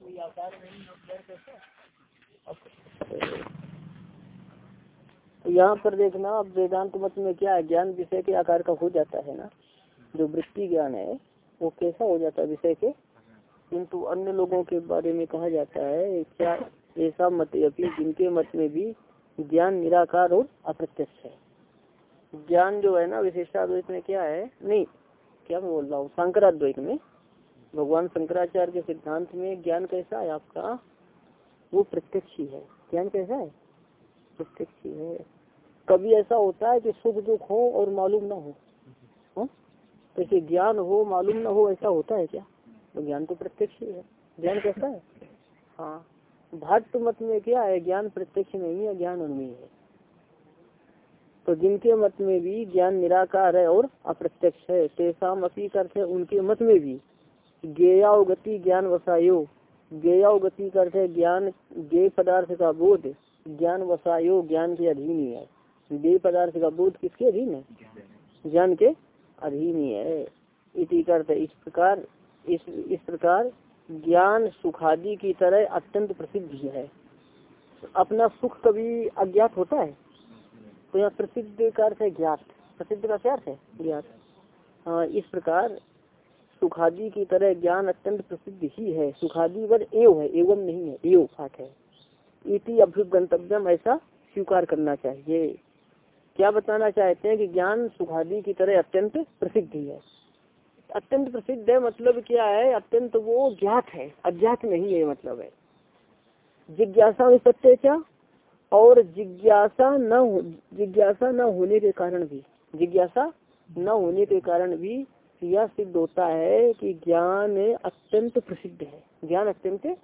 कोई आकार नहीं यहाँ पर देखना, अब वेदांत मत में क्या है? ज्ञान विषय के आकार का हो जाता है ना? जो वृत्ति ज्ञान है, वो कैसा हो जाता है विषय के? किंतु अन्य लोगों के बारे में कहा जाता है, क्या ऐसा मत अभी जिनके मत में भी ज्ञान निराकार और अप्रत्यक्ष है? ज्ञान जो है ना, विशेषाद्वैत में क्या है? नहीं, क्या मैं बोल रहा हूँ? शंकराद्वैत में भगवान शंकराचार्य के सिद्धांत में ज्ञान कैसा है आपका? वो प्रत्यक्ष ही। है ज्ञान कैसा है? प्रत्यक्ष ही। है कभी ऐसा होता है कि सुख दुख हो और मालूम ना हो। तो ज्ञान हो, मालूम ना हो, ऐसा होता है क्या? तो ज्ञान तो प्रत्यक्ष ही। है ज्ञान कैसा है? हाँ। भट्ट मत में क्या है? ज्ञान प्रत्यक्ष नहीं है, ज्ञान उनमें है। तो जिनके मत में भी ज्ञान निराकार है और अप्रत्यक्ष है, तेसाम अपी करते उनके मत में भी। गेयावगति ज्ञान वसायो। गेयावगति करते ज्ञान गे पदार्थ का बोध। ज्ञान वसायो, ज्ञान के अधीन ही है। गे पदार्थ का बोध किसके अधीन है? ज्ञान के अधीन ही है। इसी करते इस प्रकार, इस इस प्रकार ज्ञान सुखादि की तरह अत्यंत प्रसिद्ध है। अपना सुख कभी अज्ञात होता है? तो यहाँ प्रसिद्ध का अर्थ है ज्ञात। प्रसिद्ध का क्या अर्थ है? ज्ञात। हाँ इस प्रकार सुखादि की तरह ज्ञान अत्यंत प्रसिद्ध ही है। सुखादि वर एव है, एवं नहीं है, एव पाठ है। इति अभ्युगंतव्यम ऐसा स्वीकार करना चाहिए। क्या बताना चाहते हैं कि ज्ञान सुखादि की तरह अत्यंत प्रसिद्ध ही है? अत्यंत प्रसिद्ध है मतलब क्या है? अत्यंत वो ज्ञात है, अज्ञात नहीं है मतलब है। जिज्ञासा सत्य क्या? और जिज्ञासा न जिज्ञासा न होने के कारण भी, जिज्ञासा न होने के कारण भी यह सिद्ध होता है कि ज्ञान अत्यंत प्रसिद्ध है। ज्ञान अत्यंत?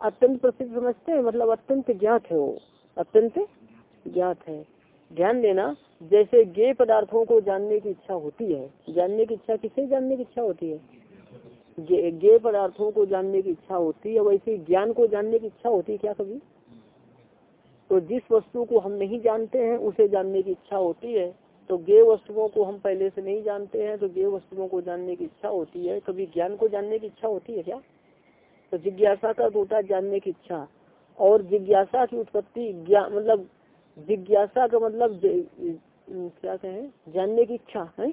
अत्यंत प्रसिद्ध समझते हैं? मतलब अत्यंत ज्ञात है वो। अत्यंत ज्ञात है। ध्यान देना जैसे गे पदार्थों को जानने की इच्छा होती है। जानने की इच्छा किसे जानने की इच्छा होती है? गे, पदार्थों को जानने की इच्छा होती है वैसे ज्ञान को जानने की इच्छा होती है क्या कभी? तो जिस वस्तु को हम नहीं जानते हैं उसे जानने की इच्छा होती है। तो गे वस्तुओं को हम पहले से नहीं जानते हैं तो गे वस्तुओं को जानने की इच्छा होती है। कभी ज्ञान को जानने की इच्छा होती है क्या? तो जिज्ञासा का होता जानने की इच्छा और जिज्ञासा की उत्पत्ति ज्ञान मतलब जिज्ञासा का मतलब क्या कहें? जानने की इच्छा, है?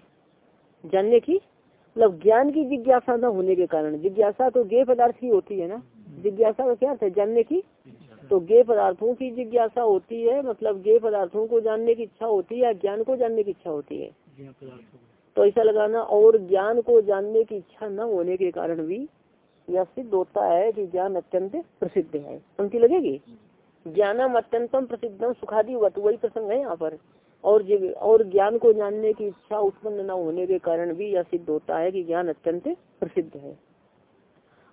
जानने की मतलब ज्ञान की जिज्ञासा न होने के कारण। जिज्ञासा तो गे पदार्थ की होती है ना। जिज्ञासा का क्या अर्थ है? जानने की तो गे पदार्थों की जिज्ञासा होती है मतलब गे पदार्थों को जानने की इच्छा होती है या ज्ञान को जानने की इच्छा होती है? तो ऐसा लगाना और ज्ञान को जानने की इच्छा न होने के कारण भी यह सिद्ध होता है कि ज्ञान अत्यंत प्रसिद्ध है। पंक्ति लगेगी? ज्ञानम अत्यंतम प्रसिद्धम सुखादि वत वही प्रसंग है यहाँ पर। और और ज्ञान को जानने की इच्छा उत्पन्न न होने के कारण भी यह सिद्ध होता है कि ज्ञान अत्यंत प्रसिद्ध है।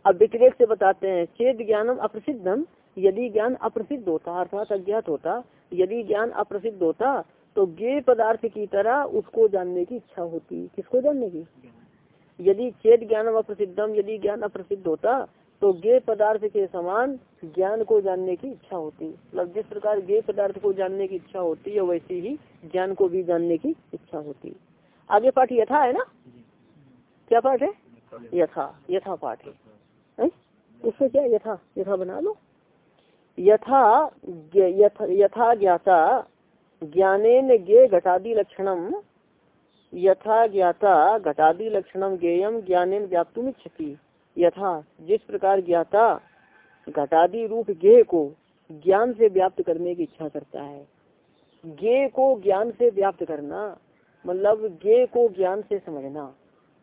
अब व्यतिरेक से बताते हैं चेत ज्ञानम अप्रसिद्धम यदि ज्ञान अप्रसिद्ध होता, अर्थात अज्ञात होता, यदि ज्ञान अप्रसिद्ध होता तो गे पदार्थ की तरह उसको जानने की इच्छा होती। किसको जानने की? यदि चेत ज्ञान अप्रसिद्धम, यदि ज्ञान अप्रसिद्ध होता तो गे पदार्थ के समान ज्ञान को जानने की इच्छा होती। मतलब जिस प्रकार गे पदार्थ को जानने की इच्छा होती है, वैसे ही ज्ञान को भी जानने की इच्छा होती। आगे पाठ यथा है ना? क्या पाठ है? यथा यथा पाठ है? उससे क्या यथा यथा बना लो। यथा यथा ज्ञाता, ज्ञानेन गे घटादि लक्षणम यथा ज्ञाता घटादि लक्षणम गेयम ज्ञानेन व्याप्तुम इच्छति यथा, जिस प्रकार ज्ञाता घटादि रूप गे को ज्ञान से व्याप्त करने की इच्छा करता है। गे को ज्ञान से व्याप्त करना मतलब गे को ज्ञान से समझना।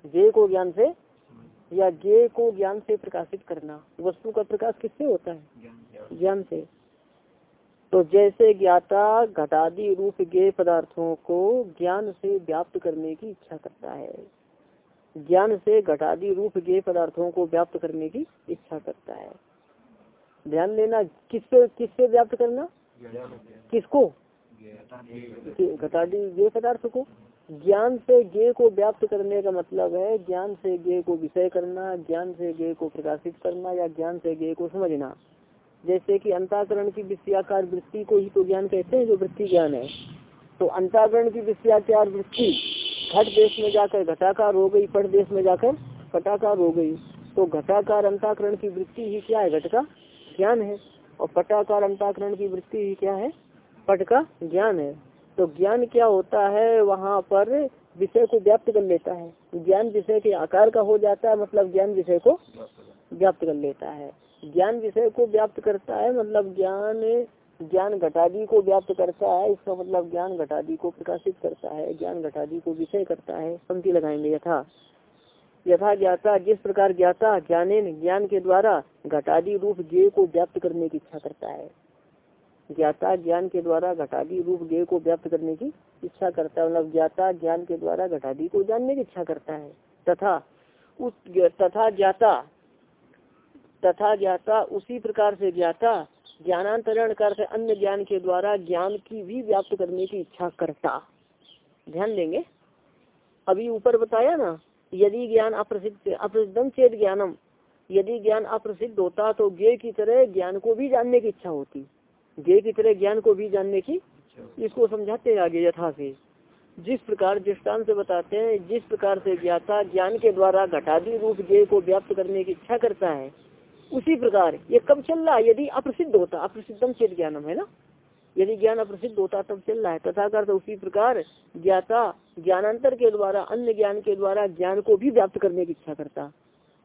गे को ज्ञान से या गे को ज्ञान से प्रकाशित करना वस्तु का प्रकाश किससे होता है? ज्ञान से। तो जैसे ज्ञाता घटादि रूप गे पदार्थों को ज्ञान से व्याप्त करने की इच्छा करता है। ज्ञान से घटादि रूप गे पदार्थों को व्याप्त करने की इच्छा करता है। ध्यान देना किससे किससे व्याप्त करना? किसको? घटादि गे पदार्थ को। ज्ञान से गे को व्याप्त करने का मतलब है ज्ञान से गे को विषय करना, ज्ञान से गे को प्रकाशित करना या ज्ञान से गे को समझना। जैसे कि अंताकरण की विषयाकार वृत्ति को ही तो ज्ञान कहते हैं, जो वृत्ति ज्ञान है। तो अंताकरण की विषयाकार वृत्ति घट देश में जाकर घटाकार हो गई, पट देश में जाकर पटाकार हो गई। तो घटाकार अंताकरण की वृत्ति ही क्या है? घट का ज्ञान है। और पटाकार अंताकरण की वृत्ति ही क्या है? पट का ज्ञान है। तो ज्ञान क्या होता है, वहाँ पर विषय को व्याप्त कर लेता है। ज्ञान विषय के आकार का हो जाता है मतलब ज्ञान विषय को व्याप्त कर लेता है। ज्ञान विषय को व्याप्त करता है मतलब ज्ञान ज्ञान घटादी को व्याप्त करता है। इसका मतलब ज्ञान घटादी को प्रकाशित करता है, ज्ञान घटादी को विषय करता है। पंक्ति लगाएँगे, यथा। यथा ज्ञाता, जिस प्रकार ज्ञाता ज्ञाने ज्ञान के द्वारा घटादी रूप ज्ञ को व्याप्त करने की इच्छा करता है। ज्ञाता ज्ञान के द्वारा घटादी रूप ज्ञ को व्याप्त करने की इच्छा करता है। मतलब ज्ञाता ज्ञान के द्वारा घटादी को जानने की इच्छा करता है। तथा उस तथा ज्ञाता तथा ज्ञाता उसी प्रकार से ज्ञाता ज्ञानांतरण कर अन्य ज्ञान के द्वारा ज्ञान की भी व्याप्त करने की इच्छा करता। ध्यान देंगे। अभी ऊपर बताया ना, यदि ज्ञान अप्रसिद्ध अप्रसिद्धम चेत ज्ञानम, यदि ज्ञान अप्रसिद्ध होता तो ज्ञ की तरह ज्ञान को भी जानने की इच्छा होती। ज्ञ की तरह ज्ञान को भी जानने की, इसको समझाते हैं आगे यथा से जिस प्रकार दृष्टान से बताते हैं, जिस प्रकार से ज्ञाता ज्ञान के द्वारा घटादी रूप ज्ञ को व्याप्त करने की इच्छा करता है, उसी प्रकार ये कब चल रहा है, यदि अप्रसिद्ध होता, अप्रसिद्धम चेत ज्ञानम, है ना? यदि ज्ञान अप्रसिद्ध होता, तब चल रहा है। तथा कर उसी प्रकार ज्ञाता ज्ञानांतर के द्वारा, अन्य ज्ञान के द्वारा ज्ञान को भी व्याप्त करने की इच्छा करता।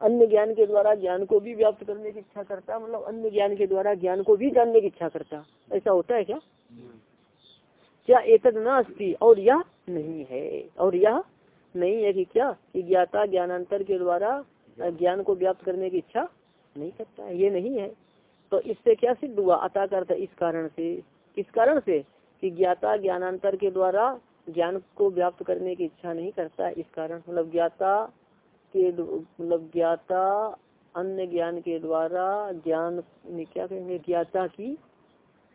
अन्य ज्ञान के द्वारा ज्ञान को भी व्याप्त करने की इच्छा करता मतलब अन्य ज्ञान के द्वारा ज्ञान को भी जानने की इच्छा करता। ऐसा होता है क्या? क्या एतद न और यह नहीं है? और यह नहीं है कि क्या? कि ज्ञाता ज्ञानांतर के द्वारा ज्ञान को व्याप्त करने की इच्छा नहीं करता ये नहीं है। तो इससे क्या सिद्ध हुआ? अता करता इस कारण से किस कारण से कि ज्ञाता ज्ञानांतर के द्वारा ज्ञान को व्याप्त करने की इच्छा नहीं करता, इस कारण। मतलब ज्ञाता के मतलब ज्ञाता अन्य ज्ञान के द्वारा ज्ञान क्या कहेंगे? ज्ञाता की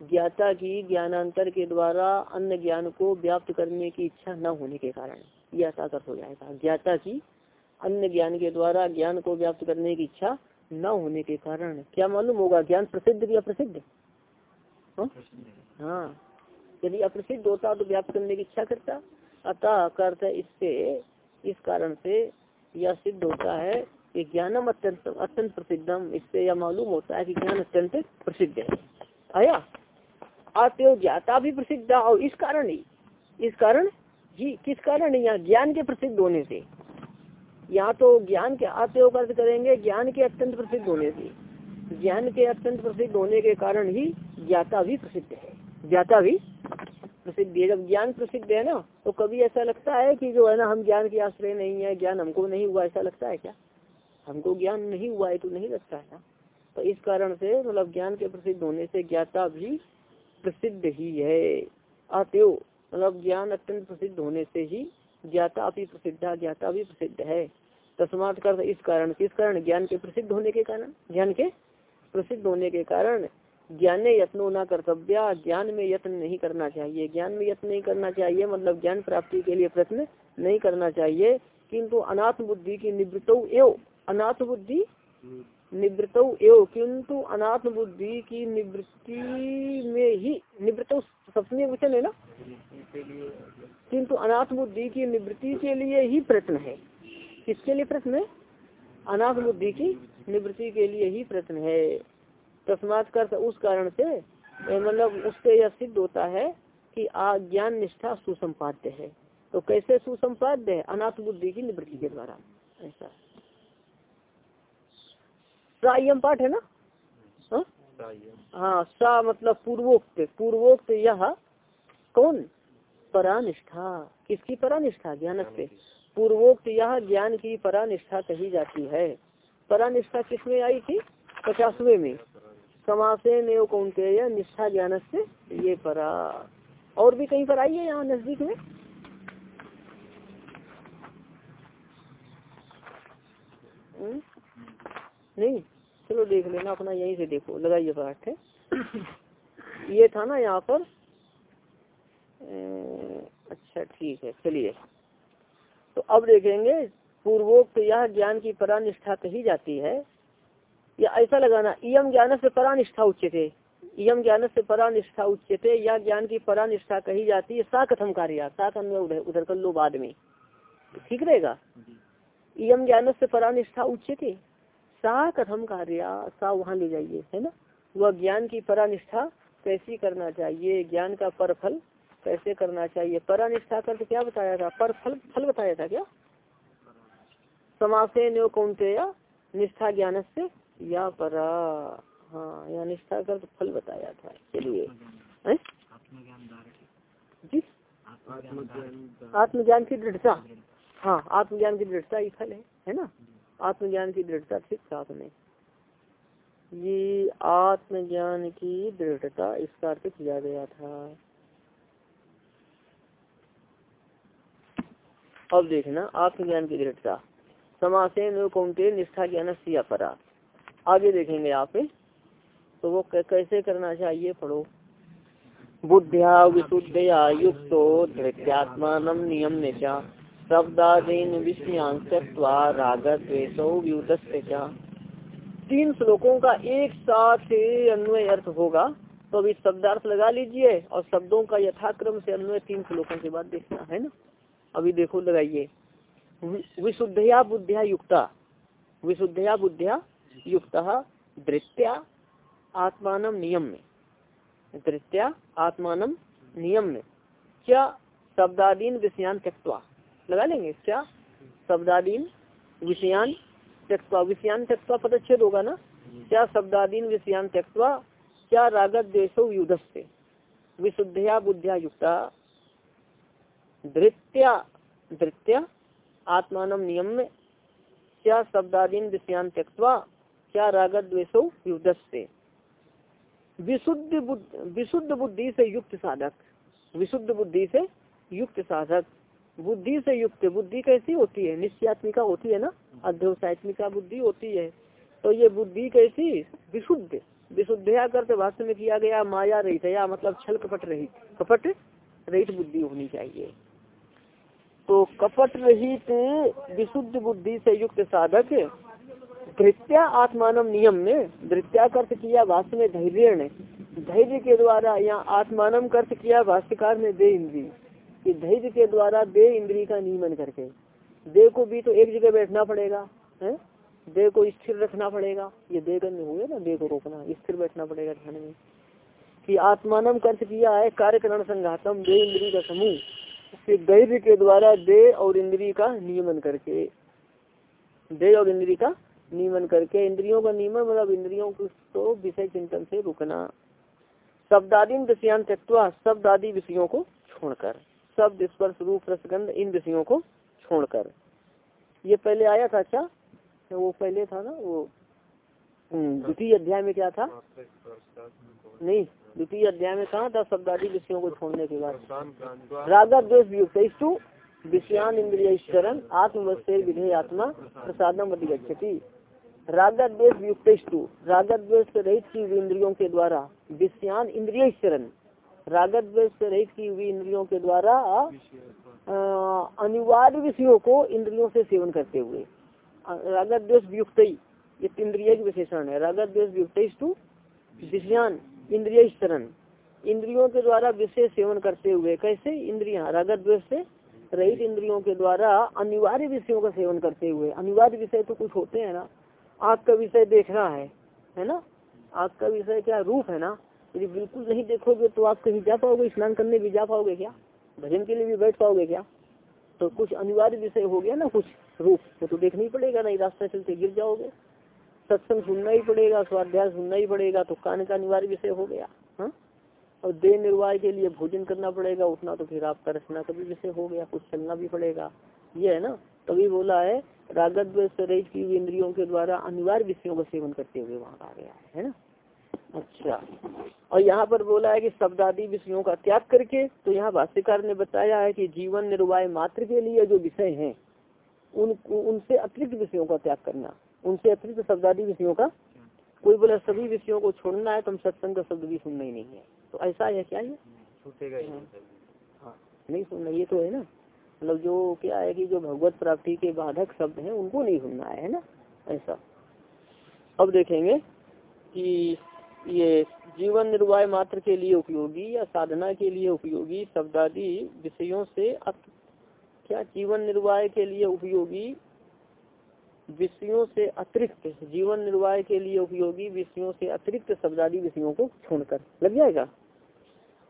ज्ञाता की ज्ञानांतर के द्वारा अन्य ज्ञान को व्याप्त करने की इच्छा न होने के कारण यह ताकत हो जाएगा। ज्ञाता की अन्य ज्ञान के द्वारा ज्ञान को व्याप्त करने की इच्छा न होने के कारण क्या मालूम होगा? ज्ञान प्रसिद्ध या प्रसिद्ध? हाँ, हाँ। यदि अप्रसिद्ध होता तो व्याप्त करने की इच्छा करता अतः करता इससे इस कारण से यह सिद्ध होता है कि ज्ञानम अत्यंत अत्यंत प्रसिद्धम। इससे यह मालूम होता है कि ज्ञान अत्यंत प्रसिद्ध है। आया? आत्यो ज्ञाता भी प्रसिद्ध और इस कारण ही इस कारण? जी, किस कारण? यहाँ ज्ञान के प्रसिद्ध होने से। यहाँ तो ज्ञान के आत्यो अर्थ करेंगे, ज्ञान के अत्यंत प्रसिद्ध होने से। ज्ञान के अत्यंत प्रसिद्ध होने के कारण ही ज्ञाता भी प्रसिद्ध है। ज्ञाता भी प्रसिद्ध है। जब ज्ञान प्रसिद्ध है ना तो कभी ऐसा लगता है कि जो है ना, हम ज्ञान के आश्रय नहीं है, ज्ञान हमको नहीं हुआ, ऐसा लगता है क्या? हमको ज्ञान नहीं हुआ है तो नहीं लगता है तो इस कारण से मतलब ज्ञान के प्रसिद्ध होने से ज्ञाता भी प्रसिद्ध ही है। आत्यो मतलब ज्ञान अत्यंत प्रसिद्ध होने से ही ज्ञाता भी प्रसिद्ध ज्ञाता भी प्रसिद्ध है। तस्मात कर इस कारण, किस कारण? ज्ञान के प्रसिद्ध होने के कारण? ज्ञान के प्रसिद्ध होने के कारण ज्ञान यत्नो न कर्तव्य ज्ञान में यत्न नहीं करना चाहिए। ज्ञान में यत्न नहीं करना चाहिए मतलब ज्ञान प्राप्ति के लिए प्रश्न नहीं करना चाहिए। किंतु अनाथ बुद्धि की निवृत्त एव अनाथ बुद्धि निवृत्त एव। किंतु अनाथ बुद्धि की निवृत्ति में ही, निवृत्त सप्तमी वचन है ना? किंतु अनाथ बुद्धि की निवृत्ति के लिए ही प्रश्न है। किसके लिए प्रश्न है? अनाथ बुद्धि की निवृत्ति के लिए ही प्रश्न है। तस्मात कर उस कारण से मतलब उससे यह सिद्ध होता है कि ज्ञान निष्ठा सुसंपाद्य है। तो कैसे सुसंपाद्य है? अनाथ बुद्धि की निवृत्ति के द्वारा। ऐसा। सायम पाठ है ना? हाँ, हाँ सा मतलब पूर्वोक्त। पूर्वोक्त यह कौन? परानिष्ठा। किसकी परानिष्ठा? ज्ञान से पूर्वोक्त यह ज्ञान की परानिष्ठा कही जाती है। परानिष्ठा किसमें आई थी? पचासवे में। समासे नेव कौनते निष्ठा ज्ञान से ये परा। और भी कहीं पर आई है यहाँ नज़दीक में। हम्म? नहीं, चलो देख लेना, अपना यहीं से देखो, लगाइए पाठ ये था ना यहाँ पर। अच्छा ठीक है, चलिए। तो अब देखेंगे, पूर्वोक्त यह ज्ञान की परानिष्ठा कही जाती है। या ऐसा लगाना इम ज्ञान से परानिष्ठा उच्चते इम ज्ञान से परानिष्ठा उच्चते या ज्ञान की परानिष्ठा कही जाती है, सा कथम कार्य, सा अन्य उधर कर लो बाद में। ठीक रहेगा? इम ज्ञान से परानिष्ठा उच्चते सा कथम कार्य, सा वहाँ ले जाइए, है ना? वह ज्ञान की परानिष्ठा कैसी करना चाहिए, ज्ञान का पर फल कैसे करना चाहिए? परानिष्ठा कर क्या बताया था? पर फल फल बताया था क्या? समासे न्यो कौनते निष्ठा ज्ञान से या परा हाँ या निष्ठा कर तो फल बताया था चलिए जी? आत्मज्ञान की दृढ़ता। हाँ आत्मज्ञान की दृढ़ता ही फल है है ना? आत्मज्ञान की दृढ़ता ठीक था आपने ये आत्मज्ञान की दृढ़ता इसका अर्थ किया गया था। अब देखना आत्मज्ञान की दृढ़ता। समासेन कौनते निष्ठा ज्ञान से अपरा। आगे देखेंगे आप तो वो कैसे करना चाहिए पढ़ो। बुद्धिया विशुद्धया युक्त धृत्यात्मान नियम शब्दादीन विषयांश रागत तीन श्लोकों का एक साथ अन्वय अर्थ होगा। तो अभी शब्दार्थ लगा लीजिए और शब्दों का यथाक्रम से अन्वय तीन श्लोकों के बाद देखना, है ना? अभी देखो, लगाइए। विशुद्धया बुद्धिया युक्ता। विशुद्धया बुद्धिया युक्त दृत्या आत्मान नियम में दृत्या आत्मान नियम में क्या शब्दादीन विषयान त्यक्वा लगा लेंगे क्या शब्दादीन विषयान त्यक्वा विषयान त्यक्वा पदच्छेद होगा ना? क्या शब्दादीन विषयान त्यक्वा क्या रागत देशो युद्ध से विशुद्धया बुद्धिया युक्ता। धृत्या धृत्या आत्मान नियम में क्या शब्दादीन विषयान त्यक्वा क्या रागत द्वेषो युद्ध से विशुद्ध विशुद्ध बुद्धि से युक्त साधक। विशुद्ध बुद्धि से युक्त साधक। बुद्धि से युक्त, बुद्धि कैसी होती है? निश्चयात्मिका होती है ना? अध्यवसायत्मिका बुद्धि होती है। तो ये बुद्धि कैसी? विशुद्ध। विशुद्धया करते भाष्य में किया गया माया रहित या मतलब छल कपट रहित। कपट रहित बुद्धि होनी चाहिए। तो कपट रहित, विशुद्ध बुद्धि से युक्त साधक धृत्या आत्मान नियम में धृत्या कर्थ किया भाष्य में धैर्य ने धैर्य के द्वारा यहाँ आत्मान कर्थ किया भाष्यकार ने दे इंद्री। कि धैर्य के द्वारा दे इंद्री का नियमन करके। देह को भी तो एक जगह बैठना पड़ेगा, है? देह को स्थिर रखना पड़ेगा। ये देह करने हुए ना देह को रोकना, स्थिर बैठना पड़ेगा ध्यान में। कि आत्मान कर्थ किया है, कार्यकरण संघातम, दे इंद्री का समूह। धैर्य के द्वारा दे और इंद्री का नियमन करके। दे और इंद्री का नियमन करके इंद्रियों का नियमन मतलब इंद्रियों को विषय चिंतन से रुकना। शब्दादीन विषयान त्यक्वा शब्द आदि विषयों को छोड़कर, शब्द स्पर्श रूप रसगंध इन विषयों को छोड़कर। ये पहले आया था अच्छा तो वो पहले था ना, वो द्वितीय अध्याय में क्या था? नहीं, द्वितीय अध्याय में कहा था शब्द आदि विषयों को छोड़ने के बाद? रागा द्वेष विषयान इंद्रिय आत्मवस्थ विधेय आत्मा प्रसादम अधिगछति रागत द्वेष युक्त से रहित की हुई इंद्रियों के द्वारा। विषयान इंद्रिय द्वेष से रहित की हुई इंद्रियों के द्वारा अनिवार्य विषयों को इंद्रियों से सेवन करते हुए। रागत द्वेष युक्त। इंद्रिय विशेषण है। रागत द्वेष युक्त विषयान इंद्रिय शरण। इंद्रियों के द्वारा विषय सेवन करते हुए कैसे? इंद्रिया। रागत द्वेष से रहित इंद्रियों के द्वारा अनिवार्य विषयों का सेवन करते हुए। अनिवार्य विषय तो कुछ होते हैं ना। आग का विषय देखना है है ना? आग का विषय क्या रूप है ना? यदि बिल्कुल नहीं देखोगे तो आप कहीं जा पाओगे, स्नान करने भी जा पाओगे क्या? भजन के लिए भी बैठ पाओगे क्या? तो कुछ अनिवार्य विषय हो गया ना, कुछ रूप, वो तो देखना ही पड़ेगा, नहीं रास्ता चलते गिर जाओगे। सत्संग सुनना ही पड़ेगा, स्वाध्याय सुनना ही पड़ेगा तो कान का अनिवार्य विषय हो गया, हा? और देह निर्वाह के लिए भोजन करना पड़ेगा, उठना तो फिर आपका रचना का भी विषय हो गया, कुछ चलना भी पड़ेगा। ये है ना? तभी बोला है रागत की इंद्रियों के द्वारा अनिवार्य विषयों का सेवन करते हुए वहाँ आ गया है ना? अच्छा। और यहाँ पर बोला है कि शब्दादि विषयों का त्याग करके तो यहाँ भाष्यकार ने बताया है कि जीवन निर्वाह मात्र के लिए जो विषय हैं उन उनसे अतिरिक्त विषयों का त्याग करना उनसे अतिरिक्त शब्दादि विषयों का कोई बोला सभी विषयों को छोड़ना है तो हम सत्संग का शब्द भी सुनना ही नहीं है। तो ऐसा है क्या ये? छूटेगा हाँ। नहीं सुनना ये तो है ना? मतलब जो क्या है कि जो भगवत प्राप्ति के बाधक शब्द हैं, उनको नहीं सुनना है ना? ऐसा। अब देखेंगे कि ये जीवन निर्वाह मात्र के लिए उपयोगी या साधना के लिए उपयोगी शब्दादि विषयों से अत क्या जीवन निर्वाह के लिए उपयोगी? विषयों से अतिरिक्त, जीवन निर्वाह के लिए उपयोगी विषयों से अतिरिक्त शब्दादी विषयों को छोड़कर। लग जाएगा?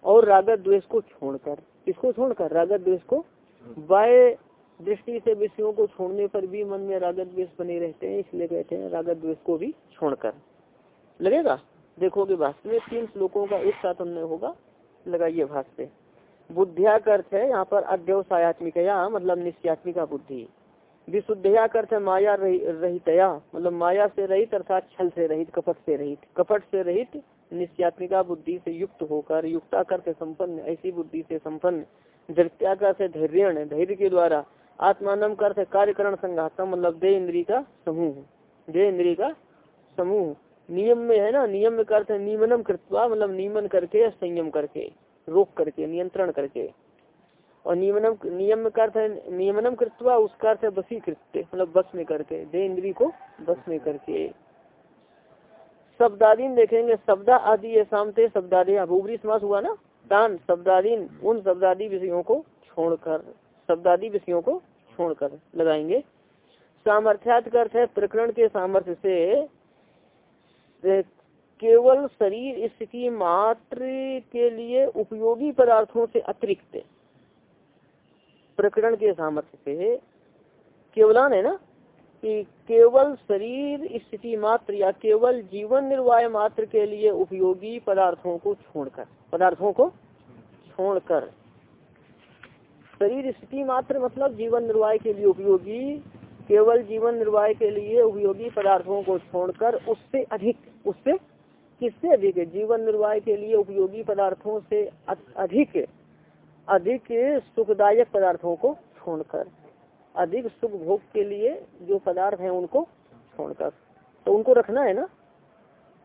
और रागत द्वेष को छोड़कर। इसको छोड़कर? रागत द्वेष को बाय दृष्टि से विषयों को छोड़ने पर भी मन में रागत द्वेष बने रहते हैं, इसलिए कहते हैं रागत द्वेष को भी छोड़कर। लगेगा? देखोगे भाष्य में तीन श्लोकों का एक साथ हमने होगा। लगाइए भाष्य बुद्धिया का अर्थ है, यहाँ पर अध्यवसायत्मिकया मतलब निश्चयात्मिका बुद्धि। विशुद्धया अर्थ है माया रहितया मतलब माया से रहित अर्थात छल से रहित, कपट से रहित। कपट से रहित निश्चयात्मिका बुद्धि से युक्त होकर युक्ता करते संपन्न, ऐसी बुद्धि से संपन्न धृत्या का से धैर्य धैर्य के द्वारा आत्मान कर कार्यकरण संघातम मतलब दे इंद्री का समूह। दे इंद्री का समूह। नियम में है ना? नियम में करते नियमनम कृत्वा मतलब नियमन करके या संयम करके, रोक करके, नियंत्रण करके। और नियमनम नियम का अर्थ है नियमनम कृत्वा उसका अर्थ है बसी कृत्य मतलब बस में करके, दे इंद्री को बस में करके। शब्दादीन देखेंगे, शब्द आदि ये शाम शामते शब्दादि अभूबरी समास हुआ ना? दान शब्दादीन उन शब्दादी विषयों को छोड़कर, शब्दादी विषयों को छोड़कर लगाएँगे। सामर्थ्यात अर्थ है, प्रकरण के सामर्थ्य से केवल शरीर स्थिति मात्र के लिए उपयोगी पदार्थों से अतिरिक्त। प्रकरण के सामर्थ्य से केवलान है ना? कि केवल शरीर स्थिति मात्र या केवल जीवन निर्वाह मात्र के लिए उपयोगी पदार्थों को छोड़कर, पदार्थों को छोड़कर। शरीर स्थिति मात्र मतलब जीवन निर्वाह के लिए उपयोगी, केवल जीवन निर्वाह के लिए उपयोगी पदार्थों को छोड़कर उससे अधिक, उससे किससे अधिक? जीवन निर्वाह के लिए उपयोगी पदार्थों से अधिक अधिक सुखदायक पदार्थों को छोड़कर। अधिक सुख भोग के लिए जो पदार्थ है उनको छोड़कर। तो उनको रखना है ना?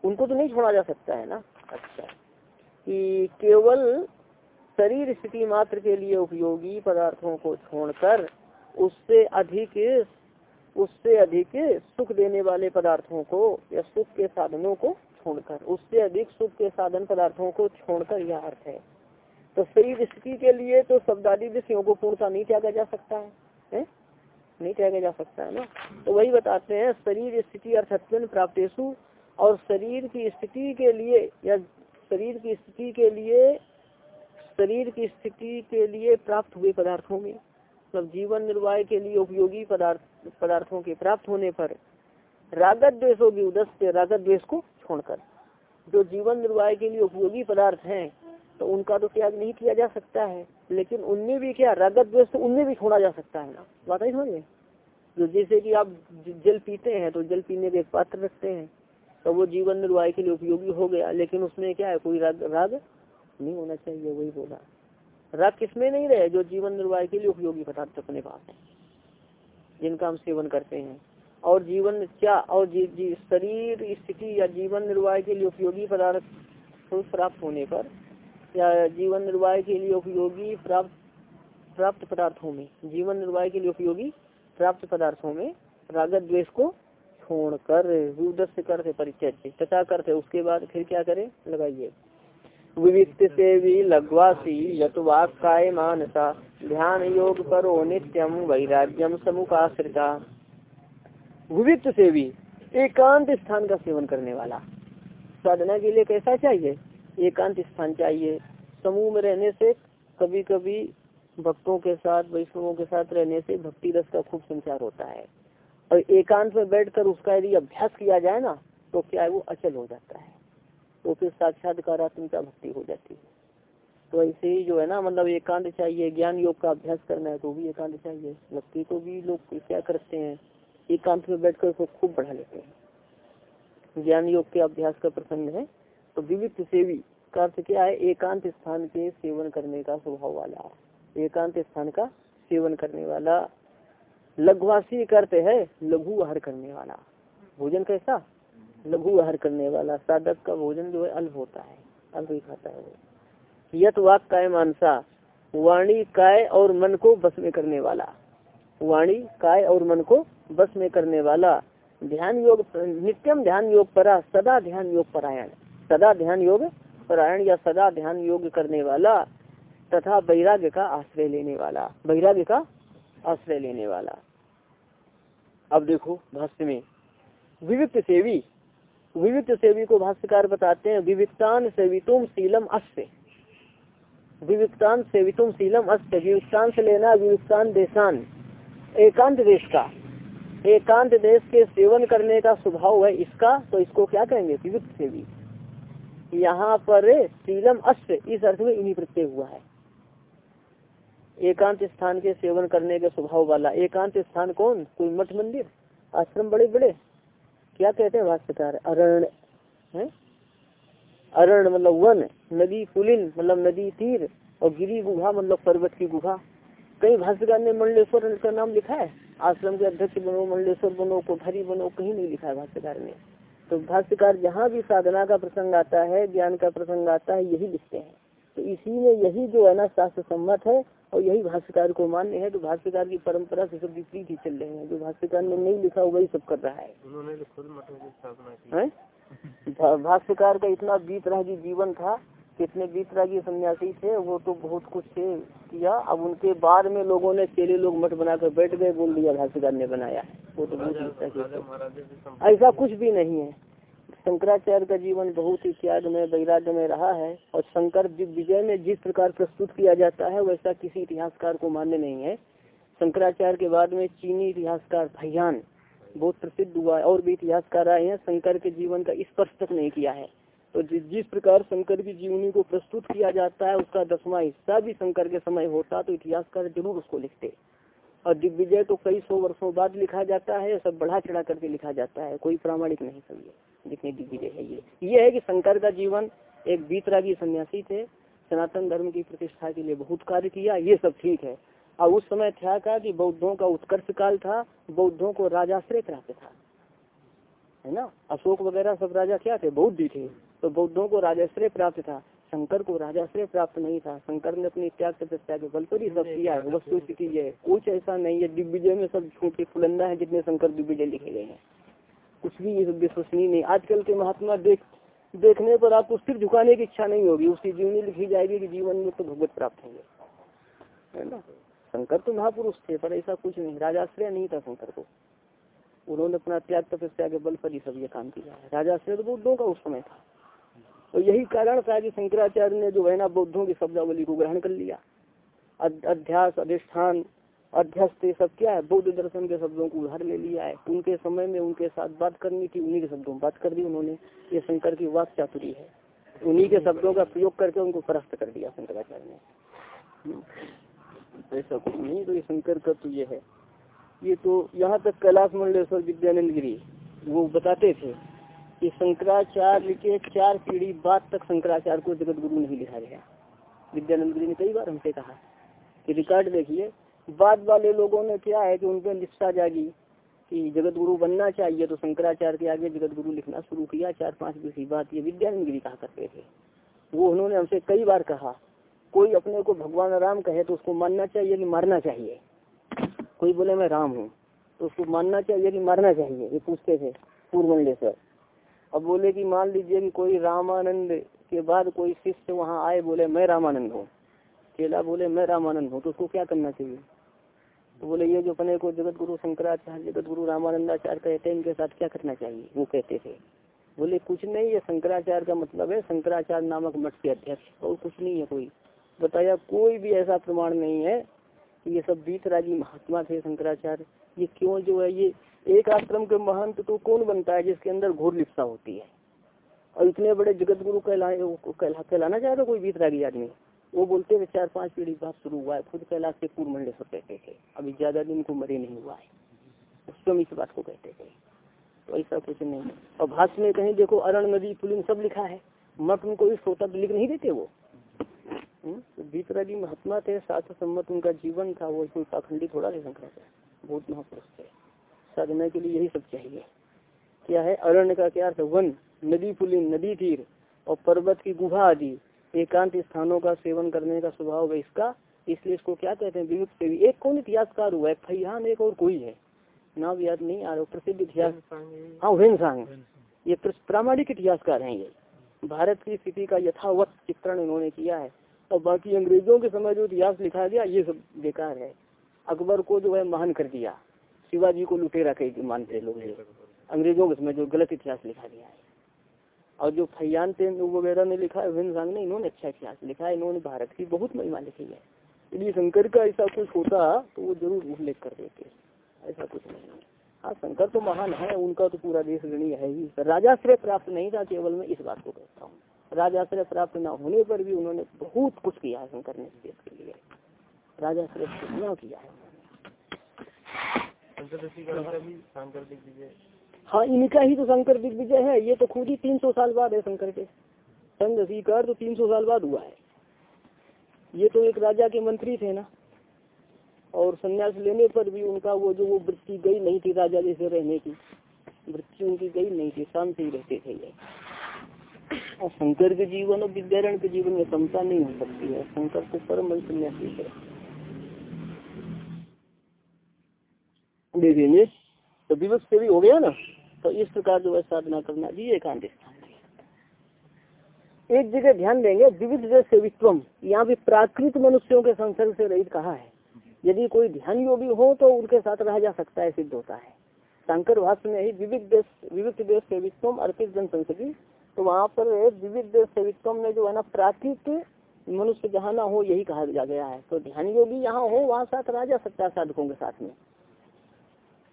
उनको तो नहीं छोड़ा जा सकता है ना? अच्छा। कि केवल शरीर स्थिति मात्र के लिए उपयोगी पदार्थों को छोड़कर उससे अधिक उससे अधिक सुख देने वाले पदार्थों को या सुख के साधनों को छोड़कर उससे अधिक सुख के साधन पदार्थों को छोड़कर यह अर्थ है। तो शरीर स्थिति के लिए तो शब्दादी विषयों को पूर्णता नहीं त्यागा जा सकता है, है? नहीं त्यागा जा सकता, है ना? तो वही बताते हैं, शरीर स्थिति अर्थत्व प्राप्तेशु और शरीर की स्थिति के लिए, या शरीर की स्थिति के लिए, शरीर की स्थिति के लिए प्राप्त हुए पदार्थों में मतलब जीवन निर्वाह के लिए उपयोगी पदार्थ, पदार्थों के प्राप्त होने पर रागत द्वेषों की रागत द्वेष को छोड़कर, जो जीवन निर्वाह के लिए उपयोगी पदार्थ हैं तो उनका तो त्याग नहीं किया जा सकता है। लेकिन उनमें भी क्या रागत द्वेष तो उनमें भी छोड़ा जा सकता है ना? बात नहीं समझे जो जैसे कि आप जल पीते हैं तो जल पीने के पात्र रखते हैं। तो वो जीवन निर्वाह के लिए उपयोगी हो गया लेकिन उसमें क्या है कोई राग राग नहीं होना चाहिए वही बोला। राग किसमें नहीं रहे जो जीवन निर्वाह के लिए उपयोगी पदार्थ अपने पास है जिनका हम सेवन करते हैं। और जीवन क्या और जी, जी शरीर स्थिति या जीवन निर्वाह के लिए उपयोगी पदार्थ प्राप्त होने पर या जीवन निर्वाह के लिए उपयोगी प्राप्त प्राप्त पदार्थों में, जीवन निर्वाह के लिए उपयोगी प्राप्त पदार्थों में रागत द्वेष को छोड़कर कर करते परिचय तथा करते उसके बाद फिर क्या करें? लगाइए। विविध से भी लगवासी यतवाक काय मानसा, ध्यान योग करो नित्यम वैराग्यम समुखाश्रिता विविध से भी एकांत स्थान का सेवन करने वाला। साधना के लिए कैसा चाहिए? एकांत स्थान चाहिए। समूह में रहने से कभी कभी भक्तों के साथ, वैष्णवों के साथ रहने से भक्ति रस का खूब संचार होता है। और एकांत में बैठकर उसका यदि अभ्यास किया जाए ना तो क्या है वो अचल हो जाता है। तो फिर साक्षात्कारात्मिका भक्ति हो जाती है। तो ऐसे ही जो है ना मतलब एकांत चाहिए, ज्ञान योग का अभ्यास करना है तो भी एकांत चाहिए। भक्ति को भी लोग क्या करते हैं, एकांत में बैठकर उसको खूब बढ़ा लेते हैं। ज्ञान योग के अभ्यास का प्रसंग है। तो विविध सेवी का अर्थ क्या है? एकांत स्थान के सेवन करने का स्वभाव वाला एकांत स्थान का सेवन करने वाला। लघुवासी करते है, लघु आहार करने वाला। भोजन कैसा? लघु आहार करने वाला। साधक का भोजन जो है, अल्प होता है। अल्प ही खाता है वो। यथ वाक काय मानसा वाणी, काय और मन को बस में करने वाला। वाणी, काय और मन को बस में करने वाला। ध्यान योग, नित्यम ध्यान योग परा, सदा ध्यान योग परायण। सदा ध्यान योग, परायण या सदा ध्यान योग करने वाला तथा वैराग्य का आश्रय लेने वाला, वैराग्य का आश्रय लेने वाला। अब देखो भाष्य में, विविक्त सेवी विविक्त सेवी को भाष्यकार बताते हैं, विविक्तान सेवितुम शीलम अस्य। विविक्तान सेवितुम शीलम अस्य, विविक्तान से लेना, विविक्तान देशान। एकांत देश का, एकांत देश के सेवन करने का स्वभाव है इसका तो इसको क्या कहेंगे? विविक्त सेवी। यहाँ पर शीलम अस्य इस अर्थ में इन्हीं प्रत्यय हुआ है। एकांत स्थान के सेवन करने के स्वभाव वाला, एकांत स्थान कौन? कोई मठ मंदिर, आश्रम बड़े बड़े क्या कहते हैं भाष्यकार? अरण है? अरण मतलब वन, नदी, पुलिन मतलब नदी, तीर और गिरी गुहा मतलब पर्वत की गुहा। कहीं भाष्यकार ने मंडलेश्वर का नाम लिखा है। आश्रम के अध्यक्ष बनो मंडलेश्वर बनो, कोठारी बनो, कहीं नहीं लिखा है भाष्यकार ने। तो भाष्यकार जहाँ भी साधना का प्रसंग आता है ज्ञान का प्रसंग आता है यही लिखते हैं। तो इसी में यही जो है ना शास्त्र सम्मत है और यही भाष्यकार को मान्य है। तो भाष्यकार की परंपरा से सब विपरीत ही चल रहे हैं। जो भाष्यकार ने नहीं लिखा वही सब कर रहा है। उन्होंने तो खुद भाष्यकार का इतना बीत रहा जी जीवन था। कितने बीत रागी सन्यासी थे वो तो बहुत कुछ थे किया। अब उनके बाद में लोगों ने चेले लोग मठ बनाकर बैठ गए बोल दिया भाष्यकार ने बनाया वो तो बहुत ऐसा कुछ भी नहीं है। शंकराचार्य का जीवन बहुत ही त्याग में वैराग्य में रहा है और शंकर विजय में जिस प्रकार प्रस्तुत किया जाता है वैसा किसी इतिहासकार को मान्य नहीं है। शंकराचार्य के बाद में चीनी इतिहासकार भैयान बहुत प्रसिद्ध हुआ है और भी इतिहासकार आए हैं। शंकर के जीवन का स्पर्श तक नहीं किया है। तो जिस प्रकार शंकर की जीवनी को प्रस्तुत किया जाता है, उसका दसवां हिस्सा भी शंकर के समय होता तो इतिहासकार ज़रूर उसको लिखते। और दिग्विजय तो कई सौ वर्षों बाद लिखा जाता है, सब बढ़ा चढ़ा करके लिखा जाता है, कोई प्रामाणिक नहीं सब ये, जितने दिग्विजय है ये। ये है कि शंकर का जीवन एक बीतरागी सन्यासी थे, सनातन धर्म की प्रतिष्ठा के लिए बहुत कार्य किया, ये सब ठीक है। और उस समय था का कि बौद्धों का उत्कर्ष काल था, बौद्धों को राजाश्रय प्राप्त था। है ना? अशोक वगैरह सब राजा क्या थे? बौद्ध थे। तो बौद्धों को राजाश्रय प्राप्त था शंकर को राजाश्रय प्राप्त नहीं था। शंकर ने अपनी त्याग तपस्या के बल पर ही सब किया है वस्तु स्थिति है। कुछ ऐसा नहीं है दिग्विजय में सब छोटे फुलंदा है जितने शंकर दिग्विजय लिखे गए हैं। कुछ भी ये विश्वसनीय नहीं। आजकल के महात्मा देख देखने पर आपको सिर झुकाने की इच्छा नहीं होगी। उसकी जीवनी लिखी जाएगी कि जीवन में तो भगवत प्राप्त होंगे। है ना? शंकर तो महापुरुष थे पर ऐसा कुछ नहीं। राजाश्रय नहीं था शंकर को। उन्होंने अपना त्याग तपस्या के बल पर ही सब ये काम किया राजाश्रय तो बुद्धों का उस समय था। तो यही कारण था कि शंकराचार्य ने जो है ना बौद्धों की शब्दावली को ग्रहण कर लिया। अध्यास, अधिष्ठान, अध्यस्त सब क्या है? बौद्ध दर्शन के शब्दों को उधार ले लिया है। उनके समय में उनके साथ बात करनी थी, उन्हीं के शब्दों में बात कर दी उन्होंने। ये शंकर की वाक चातुरी है। उन्हीं के शब्दों का प्रयोग करके उनको परस्त कर दिया शंकराचार्य ने। हम्म। ऐसा कुछ नहीं तो ये शंकर का तो ये है। ये तो यहाँ तक कैलाश मंडलेश्वर विद्यानंद गिरी, वो बताते थे कि शंकराचार्य के चार पीढ़ी बाद तक शंकराचार्य को जगत गुरु नहीं लिखा गया विद्यानंद गिरी ने कई बार हमसे कहा कि रिकॉर्ड देखिए, बाद वाले लोगों ने क्या है कि उनपे निष्ठा जागी कि जगत गुरु बनना चाहिए तो शंकराचार्य के आगे जगत गुरु लिखना शुरू किया, चार पाँच पीढ़ी बात ये विद्यानंद गिरी कहा करते थे। वो उन्होंने हमसे कई बार कहा, कोई अपने को भगवान राम कहे तो उसको मानना चाहिए कि मारना चाहिए? कोई बोले, मैं राम हूँ। तो उसको मानना चाहिए कि मारना चाहिए, ये पूछते थे पूर्व मंडलेश्वर अब बोले कि मान लीजिए कि कोई रामानंद के बाद कोई शिष्य वहाँ आए, बोले, मैं रामानंद हूँ। चेला बोले, मैं रामानंद हूँ। तो उसको क्या करना चाहिए? तो बोले, ये जो अपने को जगत गुरु शंकराचार्य जगत गुरु रामानंदाचार्य कहते हैं इनके साथ क्या करना चाहिए? वो कहते थे। बोले, कुछ नहीं, ये शंकराचार्य का मतलब है, शंकराचार्य नामक मठ के अध्यक्ष। और कुछ नहीं है कोई। बताया, कोई भी ऐसा प्रमाण नहीं है कि ये सब बीत राज़ी महात्मा थे शंकराचार्य। ये क्यों जो है, ये एक आश्रम के महंत तो कौन बनता है जिसके अंदर घोर लिप्सा होती है? और इतने बड़े जगत गुरु कहलाए कहला, कहलाना चाहेगा कोई बीतरागी आदमी? वो बोलते थे चार पाँच पीढ़ी बाद शुरू हुआ है खुद कैलाश के पूर्व मंडलेश्वर कहते थे अभी ज़्यादा दिन को मरे नहीं हुआ है। स्वयं इस बात को कहते थे। तो ऐसा कुछ नहीं। है और भाष्य में कहीं देखो अरण नदी पुलिन सब लिखा है। मत उनको इस होता तो लिख नहीं देते वो। हम्म? तो बीतरागी महात्मा थे शास्त्र सम्मत उनका जीवन था वो कोई पाखंडी थोड़ा शंकराचार्य बहुत महापुरुष थे साधना के लिए यही सब चाहिए। क्या है? अरण्य का क्या अर्थ? वन नदी पुलिन नदी तीर और पर्वत की गुहा आदि। एकांत स्थानों का सेवन करने का स्वभाव है इसका। इसलिए इसको क्या कहते हैं? विमुक्त सेवी एक कौन इतिहासकार हुआ है? फैहान एक और कोई है। नाम याद नहीं आ रहा प्रसिद्ध इतिहास हाँ वेन सांग ये प्रामाणिक इतिहासकार हैं ये। भारत की स्थिति का यथावत चित्रण इन्होंने किया है। और बाकी अंग्रेज़ों के समय जो इतिहास लिखा गया ये सब बेकार है। अकबर को जो है महान कर दिया। शिवाजी को लुटेरा कह मानते लोग अंग्रेज़ों में जो गलत इतिहास लिखा गया है। और जो फैयान तेन वगैरह ने लिखा है ने इन्होंने अच्छा इतिहास लिखा है, इन्होंने भारत की बहुत महिमा लिखी है। यदि शंकर का ऐसा कुछ होता तो वो ज़रूर उल्लेख कर देते ऐसा कुछ नहीं है। हाँ शंकर तो महान है, उनका तो पूरा देश ऋणी है ही। राजाश्रय प्राप्त नहीं था, केवल मैं इस बात को कहता हूँ। राजाश्रय प्राप्त न होने पर भी उन्होंने बहुत कुछ किया है शंकर ने देश के लिए। राजाश्रय किया है हाँ इनका ही तो शंकर दिग्विजय है, ये तो खुद ही तीन सौ साल बाद है शंकर के। संघ तो तीन सौ साल बाद हुआ है। ये तो एक राजा के मंत्री थे ना। और संन्यास लेने पर भी उनका वो जो वो वृत्ति गई नहीं थी, राजा जैसे रहने की, वृत्ति उनकी गई नहीं थी, शांत रहते थे ये। और शंकर के जीवन और विद्यारण के जीवन में क्षमता नहीं हो सकती है। शंकर को परम संन्यासी है। देखेंगे तो विवश से भी हो गया ना? तो इस प्रकार जो है साधना करना जी एकांत एक जगह ध्यान देंगे, विविध सेवित्व यहाँ भी प्राकृत मनुष्यों के संसर्ग से रहित कहा है। यदि कोई ध्यान योगी हो तो उनके साथ रहा जा सकता है, सिद्ध होता है। शंकर भाष्य में ही विविध देश विविध देश सेवित्व अर्पित जन तो वहाँ पर विविध देश सेवित्व में जो है ना, प्राकृत मनुष्य जहाँ ना हो, यही कहा जा गया है। तो ध्यान योगी यहाँ हो, वहाँ साथ रहा जा सकता है साधकों के साथ में।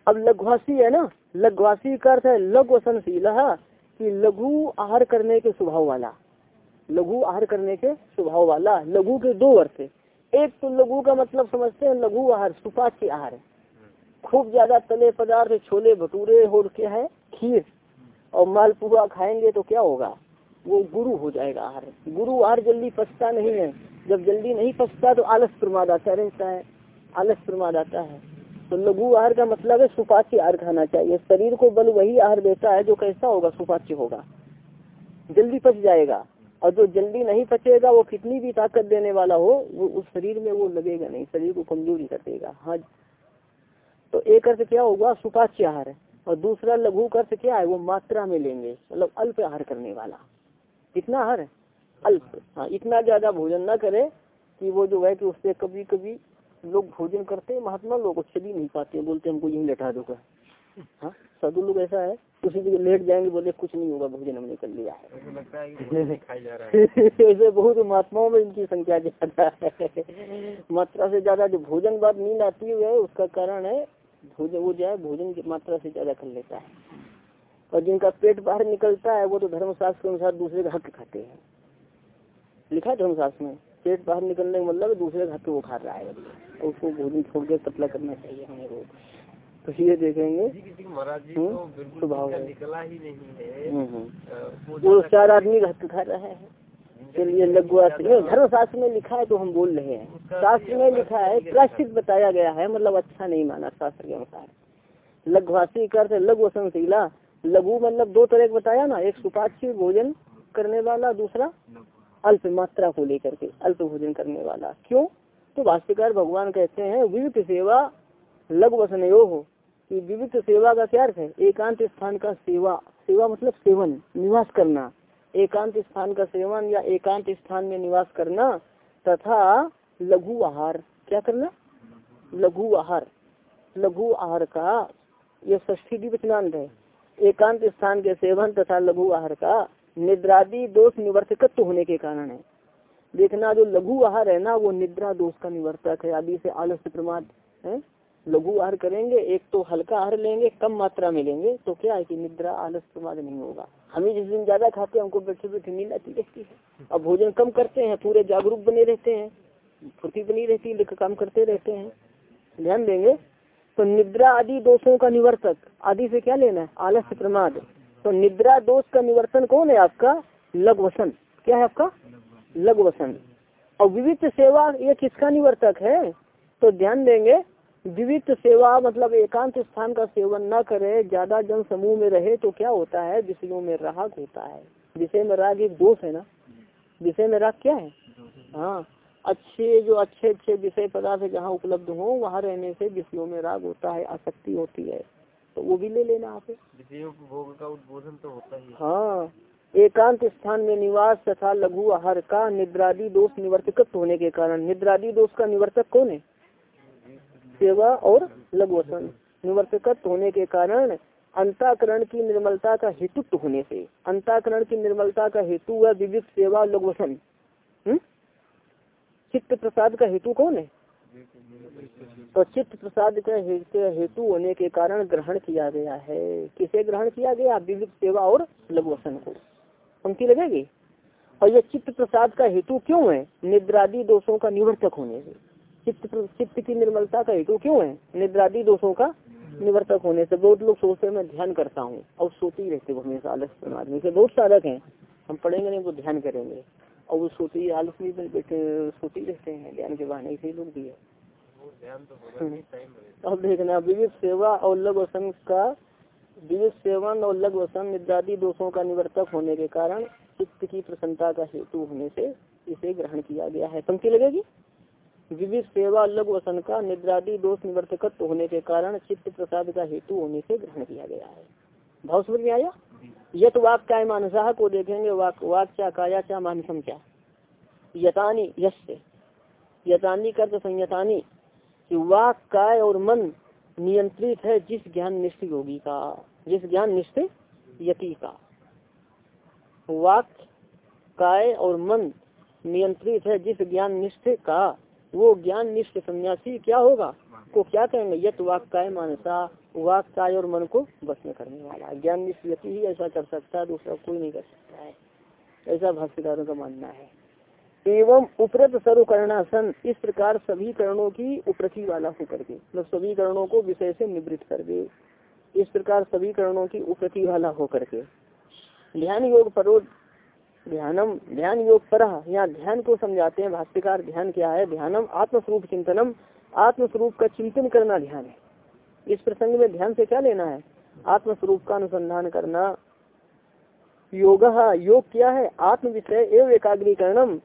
अब लघुवासी है ना? लघुवासी का अर्थ है लघु वसनशील कि लघु आहार करने के स्वभाव वाला। लघु आहार करने के स्वभाव वाला। लघु के दो अर्थ एक तो लघु का मतलब समझते हैं, लघु आहार, सुपाच्य आहार खूब ज़्यादा तले पदार्थ, छोले भटूरे, और क्या है? खीर। और मालपुआ खाएँगे तो क्या होगा? वो गुरु हो जाएगा आहार। गुरु आहार जल्दी पचता नहीं है। जब जल्दी नहीं पचता तो आलस प्रमाद आता रहता है। आलस प्रमाद आता है। तो लघु आहार का मतलब है सुपाच्य आहार खाना चाहिए। शरीर को बल वही आहार देता है जो कैसा होगा, सुपाच्य होगा। जल्दी पच जाएगा। और जो जल्दी नहीं पचेगा, वो कितनी भी ताकत देने वाला हो, वो उस शरीर में वो लगेगा नहीं, शरीर को कमज़ोरी कर देगा। हाँ तो एक अर्थ क्या होगा? सुपाच्य आहार और दूसरा, लघु अर्थ क्या है? वो मात्रा में लेंगे मतलब अल्प आहार करने वाला। कितना आहार अल्प। हाँ इतना ज़्यादा भोजन न करे कि वो जो है कि उससे कभी कभी लोग भोजन करते हैं महात्मा लोग चल ही नहीं पाते बोलते हमको यही लटा दो हाँ साधु लोग ऐसा है उसी जगह लेट जाएँगे बोले कुछ नहीं होगा भोजन हमने कर लिया है। ऐसे बहुत महात्माओं में इनकी संख्या ज़्यादा है। मात्रा से ज़्यादा जो भोजन बाद नींद आती है उसका कारण है भोजन वो जो है भोजन की मात्रा से ज़्यादा कर लेता है। और जिनका पेट बाहर निकलता है वो तो धर्मशास्त्र के अनुसार दूसरे का हक खाते हैं। लिखा है धर्मशास्त्र में? पेट बाहर निकलने का मतलब दूसरे घर वो खा रहा है तो उसको भोजन छोड़ के पतला करना चाहिए हमें वो तो ये देखेंगे। हम्म, स्वभाव है हम्म, हम्म। वो चार आदमी का हक खा रहा है। चलिए लघुआश्रय धर्म शास्त्र में लिखा है तो हम बोल रहे हैं। शास्त्र में लिखा है प्राश्चित बताया गया है मतलब अच्छा नहीं माना शास्त्र के अनुसार। लघुवासी कर लघु वसनशीला लघु मतलब दो तरह बताया ना एक सुपाच्य भोजन करने वाला दूसरा अल्प मात्रा को लेकर के अल्प भोजन करने वाला। क्यों? तो भाष्यकार भगवान कहते हैं, विविध सेवा लघु वसनयो हो कि विविध सेवा का क्या अर्थ है? एकांत स्थान का सेवा। सेवा मतलब सेवन, निवास करना। एकांत स्थान का सेवन या एकांत स्थान में निवास करना तथा लघु आहार। क्या करना? लघु आहार। लघु आहार का यह ष्ठी दिवचनांत है। एकांत स्थान के सेवन तथा लघु आहार का निद्रादि दोष निवर्तकत्व होने के कारण है। देखना जो लघु आहार है ना, वो निद्रा दोष का निवर्तक है। आदि से आलस्य प्रमाद, है? लघु आहार करेंगे, एक तो हल्का आहार लेंगे, कम मात्रा में लेंगे तो क्या है कि निद्रा आलस प्रमाद नहीं होगा। हमें जिस दिन ज़्यादा खाते हैं, हमको बैठे बैठे नींद आती रहती है। अब भोजन कम करते हैं, पूरे जागरूक बने रहते हैं, फुर्ती बनी रहती है काम करते रहते हैं। ध्यान देंगे तो निद्रा आदि दोषों का निवर्तक, आदि से क्या लेना है? आलस्य प्रमाद। तो निद्रा दोष का निवर्तन कौन है आपका? लघ वसन क्या है आपका? लघ वसन और विविध सेवा ये किसका निवर्तक है? तो ध्यान देंगे, विविध सेवा मतलब एकांत स्थान का सेवन न करे, ज़्यादा जन समूह में रहे तो क्या होता है? विषयों में राग होता है। विषय में राग एक दोष है ना? विषय में राग क्या है? हाँ। अच्छे, जो अच्छे अच्छे विषय पदार्थ जहाँ उपलब्ध हो, वहाँ रहने से विषयों में राग होता है, आसक्ति होती है। तो वो भी ले लेना आप भोग का उद्बोधन तो होता ही हाँ। एकांत स्थान में निवास तथा लघु आहार का निद्रादि दोष निवर्तक होने के कारण निद्रादि दोष का निवर्तक कौन है? सेवा और लघु वसन निवर्तकत्व होने के कारण अंताकरण की निर्मलता का हेतुत्व होने से अंताकरण की निर्मलता का हेतु है विविध सेवा लघुवसन हम्म? चित्त प्रसाद का हेतु कौन है? तो चित्त प्रसाद का हेतु होने के कारण ग्रहण किया गया है। किसे ग्रहण किया गया? विविध सेवा और लघुवसन को। पंक्ति लगेगी? और ये चित्त प्रसाद का हेतु क्यों है? निद्रादि दोषों का निवर्तक होने से। चित्त चित्त की निर्मलता का हेतु क्यों है? निद्रादि दोषों का निवर्तक होने से। बहुत लोग सोचते हैं, मैं ध्यान करता हूँ। और सोते ही रहते वो हमेशा। आलस आदमी से। बहुत साधक हैं। हम पढ़ेंगे नहीं, वो ध्यान करेंगे। और वो सोते आलस में बैठे सोते ही रहते हैं ध्यान के बहाने इसी लोग भी है। अब देखना विविध सेवा और लघ वसन का विविध सेवन और लघ वसन इत्यादि दोषों का निवर्तक होने के कारण चित्त की प्रसन्नता का हेतु होने से इसे ग्रहण किया गया है। पंक्ति लगेगी? विविध सेवा लघु वसन का निद्रादि दोष निवर्तकत्व होने के कारण चित्त प्रसाद का हेतु होने से ग्रहण किया गया है। भाव समझ में आया? यत वाक काय मानसाह को देखेंगे, वाक वाक क्या काया मानसम क्या? यतानी यश यतानी कर संयतानी, कि वाक काय और मन नियंत्रित है जिस ज्ञान निष्ठ योगी का, जिस ज्ञान निष्ठ यति का। वाक काय और मन नियंत्रित है जिस ज्ञान निष्ठ का, वो ज्ञान निष्ठ सन्यासी क्या होगा? को क्या कहेंगे? यत वाक काय मानसा वाक काय और मन को बस में करने वाला। ज्ञान निष्ठ यति ही ऐसा कर सकता है, दूसरा कोई नहीं कर सकता है। ऐसा भाष्यकारों का मानना है। एवं उपरत सर्वकरणासन, इस प्रकार सभी करणों की उपरति वाला होकर के मतलब सभी करणों को विषय से निवृत्त कर दे। इस प्रकार सभी करणों की उपरति वाला होकर के। ध्यान योग परो ध्यानम, ध्यान योग पर। यहाँ ध्यान को समझाते हैं भाष्यकार, ध्यान क्या है? ध्यानम, आत्मस्वरूप चिंतनम। आत्मस्वरूप का चिंतन करना ध्यान है। इस प्रसंग में ध्यान से क्या लेना है? आत्मस्वरूप का अनुसंधान करना। योग योग क्या है? आत्म विषय एवं एकाग्रीकरणम।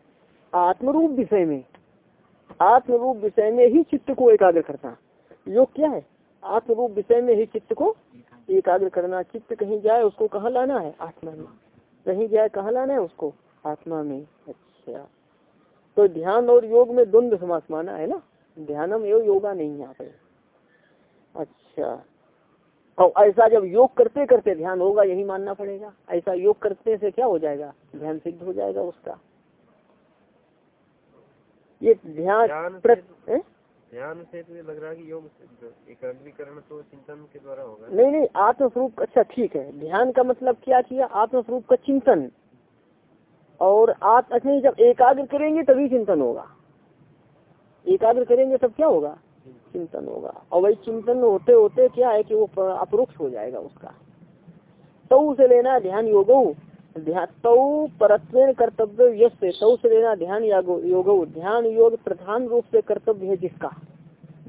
आत्मरूप विषय में। आत्मरूप विषय में ही चित्त को एकाग्र करना। योग क्या है? आत्मरूप विषय में ही चित्त को एकाग्र करना। चित्त कहीं जाए उसको कहाँ लाना है? आत्मा में। कहीं जाए कहाँ लाना है? उसको आत्मा में। अच्छा। तो ध्यान और योग में द्वंद्व समास माना है ना? ध्यानम एवं योगा नहीं यहाँ पे। अच्छा। और ऐसा जब योग करते करते ध्यान होगा यही मानना पड़ेगा। ऐसा योग करते से क्या हो जाएगा? ध्यान सिद्ध हो जाएगा उसका। ये ध्यान ध्यान से तो लग रहा है कि योग एकाग्रीकरण तो चिंतन के द्वारा होगा। नहीं नहीं आत्मस्वरूप अच्छा ठीक है। ध्यान का मतलब क्या किया? आत्मस्वरूप का चिंतन। और आप अच्छा जब एकाग्र करेंगे तभी चिंतन होगा। एकाग्र करेंगे तब क्या होगा? चिंतन होगा। और वही चिंतन होते होते क्या है कि वो अपरोक्ष हो जाएगा उसका। तो उसे लेना ध्यान योग, ध्यान तो परत्व कर्तव्य यश से तो से लेना ध्यान योग ध्यान योग प्रधान रूप से कर्तव्य है जिसका।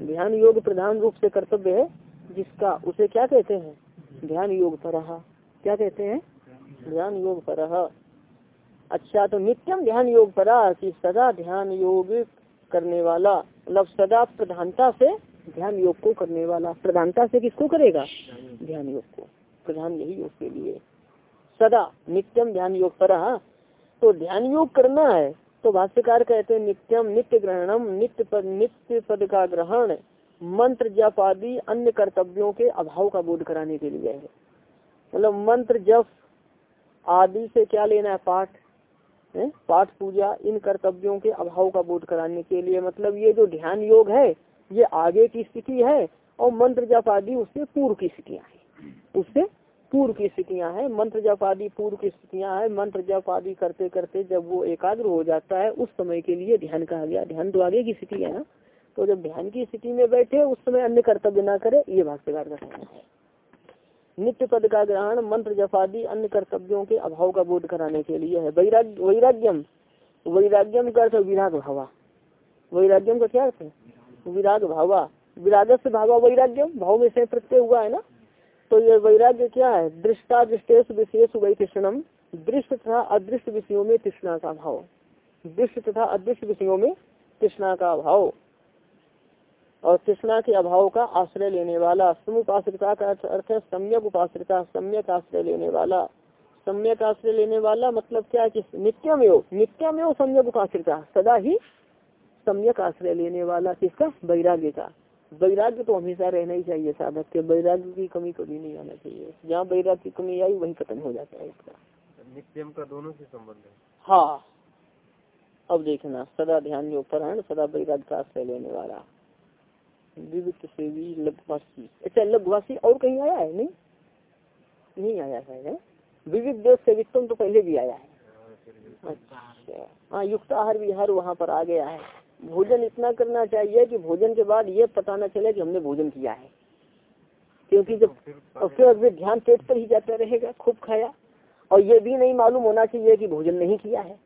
ध्यान योग प्रधान रूप से कर्तव्य है जिसका। उसे क्या कहते हैं? ध्यान योग पर। क्या कहते हैं? ध्यान योग पर। अच्छा तो नित्यम ध्यान योग परा सदा ध्यान योग करने वाला मतलब सदा प्रधानता से ध्यान योग को करने वाला। प्रधानता से किसको करेगा? ध्यान योग को। प्रधान यही योग के लिए। सदा नित्यम ध्यान योग पर तो ध्यान योग करना है तो भाष्यकार कहते हैं, नित्यम नित्य ग्रहणम, नित्य पद नित्य पद का ग्रहण मंत्र जप आदि अन्य कर्तव्यों के अभाव का बोध कराने के लिए है। मतलब मंत्र जप आदि से क्या लेना है? पाठ। पाठ पूजा इन कर्तव्यों के अभाव का बोध कराने के लिए मतलब ये जो ध्यान योग है, ये आगे की स्थिति है और मंत्र जप आदि उससे पूर्व की स्थितियाँ है। उससे पूर्व की स्थितियाँ हैं, मंत्र जप आदि पूर्व की स्थितियाँ हैं, मंत्र जप आदि करते करते जब वो एकाग्र हो जाता है, उस समय के लिए ध्यान कहा गया। ध्यान तो आगे की स्थिति है ना? तो जब ध्यान की स्थिति में बैठे, उस समय अन्य कर्तव्य ना करे, ये भाष्यकार का कहना है। नित्य पद का ग्रहण मंत्र जप आदि अन्य कर्तव्यों के अभाव का बोध कराने के लिए है। वैराग्य वैराग्यम। वैराग्यम का अर्थ विराग भावा। वैराग्यम का क्या अर्थ है? विराग भावा। विराग से भावा वैराग्यम? भाव में से प्रत्यय हुआ है ना? तो ये वैराग्य क्या है? दृष्टा दृष्टेश विशेष वैतिष्णम दृष्ट तथा अदृष्ट विषयों में तृष्णा का भाव। दृष्ट तथा अदृष्ट विषयों में तृष्णा का भाव। और कृष्णा के अभाव का आश्रय लेने वाला समुपाश्रिता का अर्थ है सम्यक उपाश्रिता सम्यक आश्रय लेने वाला। सम्यक आश्रय लेने वाला मतलब क्या है कि नित्यमेव नित्यमेव सम्यक उपाश्रिता सदा ही सम्यक आश्रय लेने वाला किसका? वैराग्य का। वैराग्य तो हमेशा रहना ही चाहिए साधक के वैराग्य की कमी कभी नहीं आना चाहिए। जहाँ वैराग्य की कमी आई वही खत्म हो जाता है इसका। नित्यम का दोनों से संबंध है। हाँ। अब देखना सदा ध्यान परायण सदा वैराग्य का आश्रय लेने वाला। विविध सेवी लघुवासी अच्छा लघुवासी और कहीं आया है? नहीं? नहीं आया है विविध देश सेवित्व तो पहले भी आया है। अच्छा। हाँ युक्त आहार विहार वहाँ पर आ गया है। भोजन इतना करना चाहिए कि भोजन के बाद ये पता न चले कि हमने भोजन किया है। क्योंकि जब फिर ध्यान पेट पर ही जाता रहेगा, खूब खाया। और ये भी नहीं मालूम होना चाहिए कि भोजन नहीं किया है।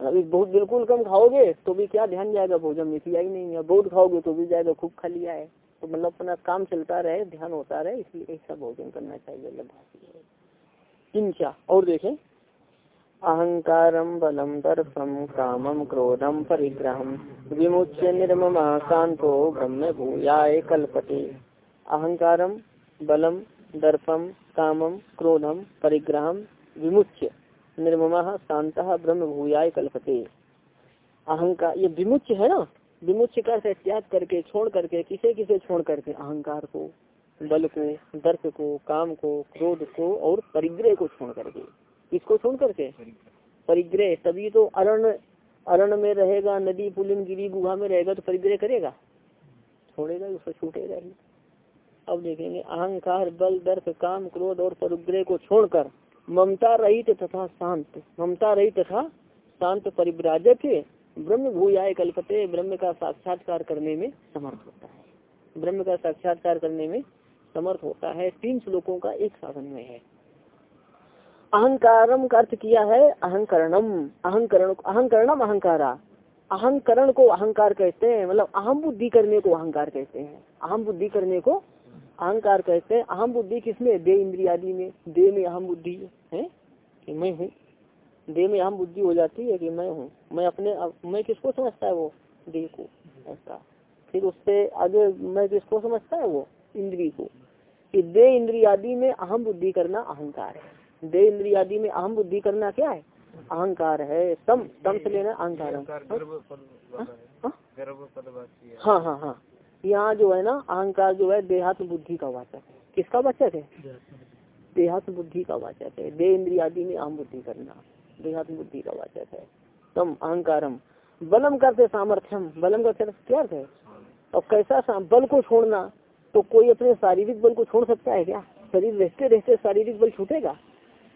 अभी बहुत बिल्कुल कम खाओगे तो भी क्या ध्यान जाएगा भोजन में? किया ही नहीं है। बहुत खाओगे तो भी जाएगा, खूब खा लिया है। तो मतलब अपना काम चलता रहे, ध्यान होता रहे, इसलिए ऐसा भोजन करना चाहिए किंचा, और देखें। अहंकारम बलम दर्पम कामम क्रोधम परिग्रहम विमुच्य निर्मम शांतो ब्रह्म भूयाय कल्पते। अहंकारम बलम दर्पम कामम क्रोधम परिग्रहम विमुच्य। निर्मम शांत ब्रह्म भूयाय कल्पते। अहंकार, ये विमुच्य है ना? विमुच का से त्याग करके, छोड़ करके, किसे किसे छोड़ करके? अहंकार को, बल को दर्प को, काम को, क्रोध को और परिग्रह को छोड़ करके। किसको छोड़ करके? परिग्रह। तभी तो अरण अरण में रहेगा, नदी, पुलिन, गिरी, गुहा में रहेगा तो परिग्रह करेगा। छोड़ेगा, उसको छूटेगा ही। अब देखेंगे, अहंकार, बल दर्प काम, क्रोध और परिग्रह को छोड़कर ममता रहित तथा शांत। ममता रहित तथा शांत परिव्राजक ब्रह्म भूयाय कल्पते ब्रह्म का साक्षात्कार करने में समर्थ होता है। ब्रह्म का साक्षात्कार करने में समर्थ होता है। तीन श्लोकों का एक साधन में है। अहंकारम का अर्थ किया है अहंकरणम। अहंकरण अहंकरणम अहंकारा। अहंकरण को अहंकार कहते हैं मतलब अहम बुद्धि करने को अहंकार कहते हैं। अहम बुद्धि करने को अहंकार कहते हैं अहम बुद्धि किसमें दे इंद्रियादि में। दे में अहम बुद्धि है कि मैं हूँ। दे में अहम बुद्धि हो जाती है कि मैं हूँ। मैं अपने मैं किसको समझता है वो? देह को ऐसा। फिर उससे आगे मैं किसको समझता है वो? इंद्री को। कि दे इंद्रियादि में अहम बुद्धि करना अहंकार है। दे इंद्रियादि में अहम बुद्धि करना क्या है? अहंकार है। तम तम से लेना अहंकार। हाँ हाँ हाँ। यहाँ जो है ना, अहंकार जो है, देहात्म बुद्धि का वाचक है। किसका वाचक है? देहात्म बुद्धि का वाचक है। दे इंद्रिया में अहम बुद्धि करना, देहात्म बुद्धि का वाचक है। तम अहंकारम। बलम करते सामर्थ्यम। बलम का क्या है? और कैसा बल को छोड़ना तो कोई अपने शारीरिक बल को छोड़ सकता है क्या? शरीर रहते रहते शारीरिक बल छूटेगा?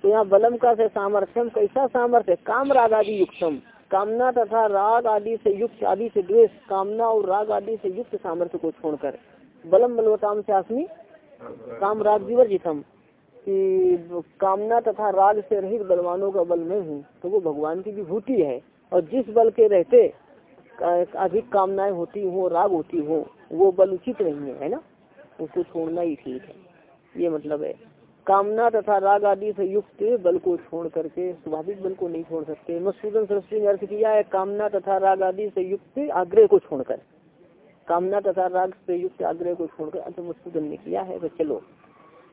तो यहाँ बलम का से सामर्थ्यम। कैसा सामर्थ्य? काम राग आदि युक्तम। कामना तथा राग आदि से युक्त आदि से द्वेष कामना और राग आदि से युक्त सामर्थ्य को छोड़कर। बलम बलवताम से आसमी काम राग विवर्जितम कि कामना तथा राग से रहित बलवानों का बल में हूँ तो वो भगवान की विभूति है। और जिस बल के रहते अधिक कामनाएँ होती हो राग होती हो वो बल उचित नहीं है, ना? उसको छोड़ना ही ठीक है। ये मतलब है। कामना तथा राग आदि से युक्त बल को छोड़ करके, स्वाभाविक बल को नहीं छोड़ सकते। मसूदन सरस्वती ने अर्थ किया है, कामना तथा राग आदि से युक्त आग्रह को छोड़कर। कामना तथा राग से युक्त आग्रह को छोड़कर अंत मसूदन ने किया है तो चलो।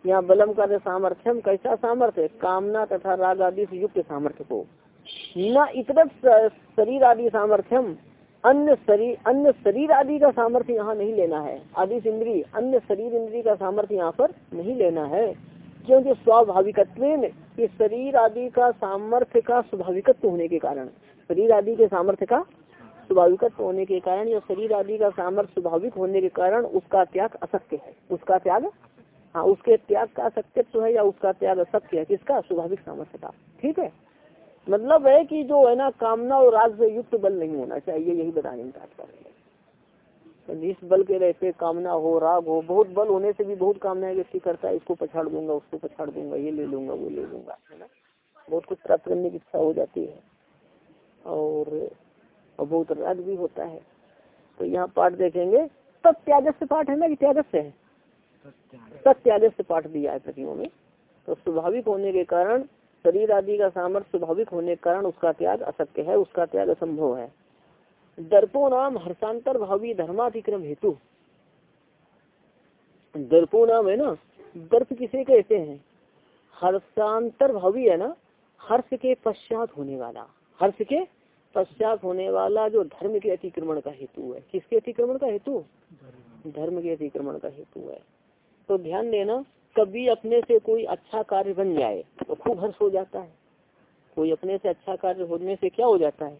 यहाँ बलम का सामर्थ्यम कैसा सामर्थ्य कामना तथा राग आदि से युक्त सामर्थ्य को। न इतर शरीर आदि सामर्थ्यम अन्य शरीर अन्य शरीर आदि का सामर्थ्य यहाँ नहीं लेना है। आदि इंद्री अन्य शरीर इंद्री का सामर्थ्य यहाँ पर नहीं लेना है। क्योंकि स्वाभाविकत्व इस शरीर आदि का सामर्थ्य का स्वाभाविकत्व होने के कारण, शरीर आदि के सामर्थ्य का स्वाभाविकत्व होने के कारण या शरीर आदि का सामर्थ्य स्वाभाविक होने के कारण उसका त्याग असत्य है। उसका त्याग? हाँ उसके त्याग का असत्यत्व है या उसका त्याग असत्य है? किसका? स्वाभाविक सामर्थ्य का। ठीक है? मतलब है कि जो है ना, कामना और से युक्त बल नहीं होना चाहिए, यही बताने का तात्पर्य जिस बल के रहते कामना हो राग हो बहुत बल होने से भी बहुत कामना व्यक्ति करता है इसको पछाड़ दूँगा उसको पछाड़ दूँगा ये ले लूँगा वो ले लूँगा है ना? बहुत कुछ प्राप्त करने की इच्छा हो जाती है। और, बहुत राग भी होता है। तो यहाँ पाठ देखेंगे तब त्यागस्य पाठ है ना कि त्यागस्य है? सत्यागस्य पाठ दिया है प्रतियों में। तो स्वाभाविक होने के कारण शरीर आदि का सामर्थ्य स्वाभाविक होने के कारण उसका त्याग असत्य है उसका त्याग असंभव है। दर्पो नाम हर्षांतर भावी धर्माधिक्रम हेतु। दर्पो नाम है ना, दर्प किसे कहते हैं? हर्षांतर भावी है ना, हर्ष के पश्चात होने वाला। हर्ष के पश्चात होने वाला जो धर्म के अतिक्रमण का हेतु है। किसके अतिक्रमण का हेतु? धर्म के अतिक्रमण का हेतु है। तो ध्यान देना, कभी अपने से कोई अच्छा कार्य बन जाए तो खूब हर्ष हो जाता है। कोई अपने से अच्छा कार्य होने से क्या हो जाता है?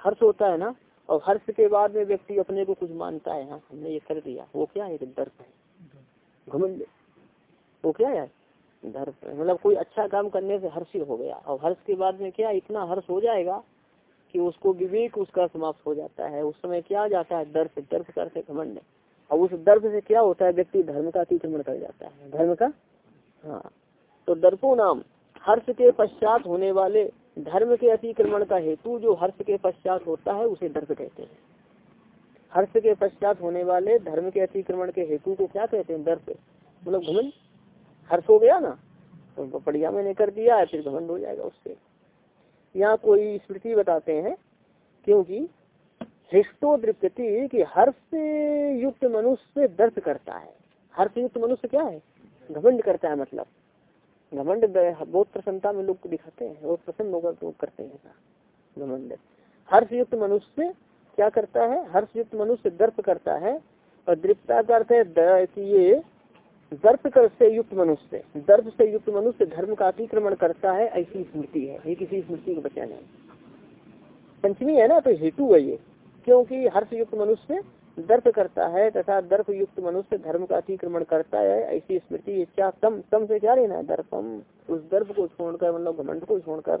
हर्ष होता है ना और हर्ष के बाद में व्यक्ति अपने को कुछ मानता है हाँ हमने ये कर दिया। वो क्या है? दर्प है। घमंड। वो क्या है? दर्प मतलब कोई अच्छा काम करने से हर्षित हो गया। और हर्ष के बाद में क्या? इतना हर्ष हो जाएगा कि उसको विवेक उसका समाप्त हो जाता है। उस समय क्या जाता है? दर्प दर्प करते घमंड। और उस दर्प से क्या होता है? व्यक्ति धर्म का अतिक्रमण कर जाता है। धर्म का? हाँ। तो दर्पो नाम। हर्ष के पश्चात होने वाले धर्म के अतिक्रमण का हेतु जो हर्ष के पश्चात होता है, उसे दर्प कहते हैं। हर्ष के पश्चात होने वाले धर्म के अतिक्रमण के हेतु को क्या कहते हैं? दर्प मतलब घमंड। हर्ष हो गया ना? तो बढ़िया मैंने कर दिया फिर घमंड हो जाएगा उससे। यहाँ कोई स्मृति बताते हैं, क्योंकि हृष्टो दृप्यति कि हर्ष युक्त मनुष्य दर्प करता है। हर्ष युक्त मनुष्य क्या है? घमंड करता है मतलब। घमंड बहुत प्रसन्नता में लोग दिखाते हैं बहुत प्रसन्न होकर तो करते हैं घमंड। हर्ष युक्त मनुष्य क्या करता है? हर्ष युक्त मनुष्य दर्प करता है। और दृप्ता का अर्थ है कि ये दर्प कर से युक्त मनुष्य। दर्प से युक्त मनुष्य धर्म का अतिक्रमण करता है, ऐसी स्मृति है। ये किसी स्मृति को वचन है पंचमी है ना तो हेतु है ये। क्योंकि हर्ष युक्त मनुष्य दर्प करता है तथा दर्प युक्त मनुष्य धर्म का अतिक्रमण करता है, ऐसी स्मृति क्या तम तम से क्या लेना है? दर्पम। उस दर्प को छोड़कर मतलब घमंड को छोड़कर,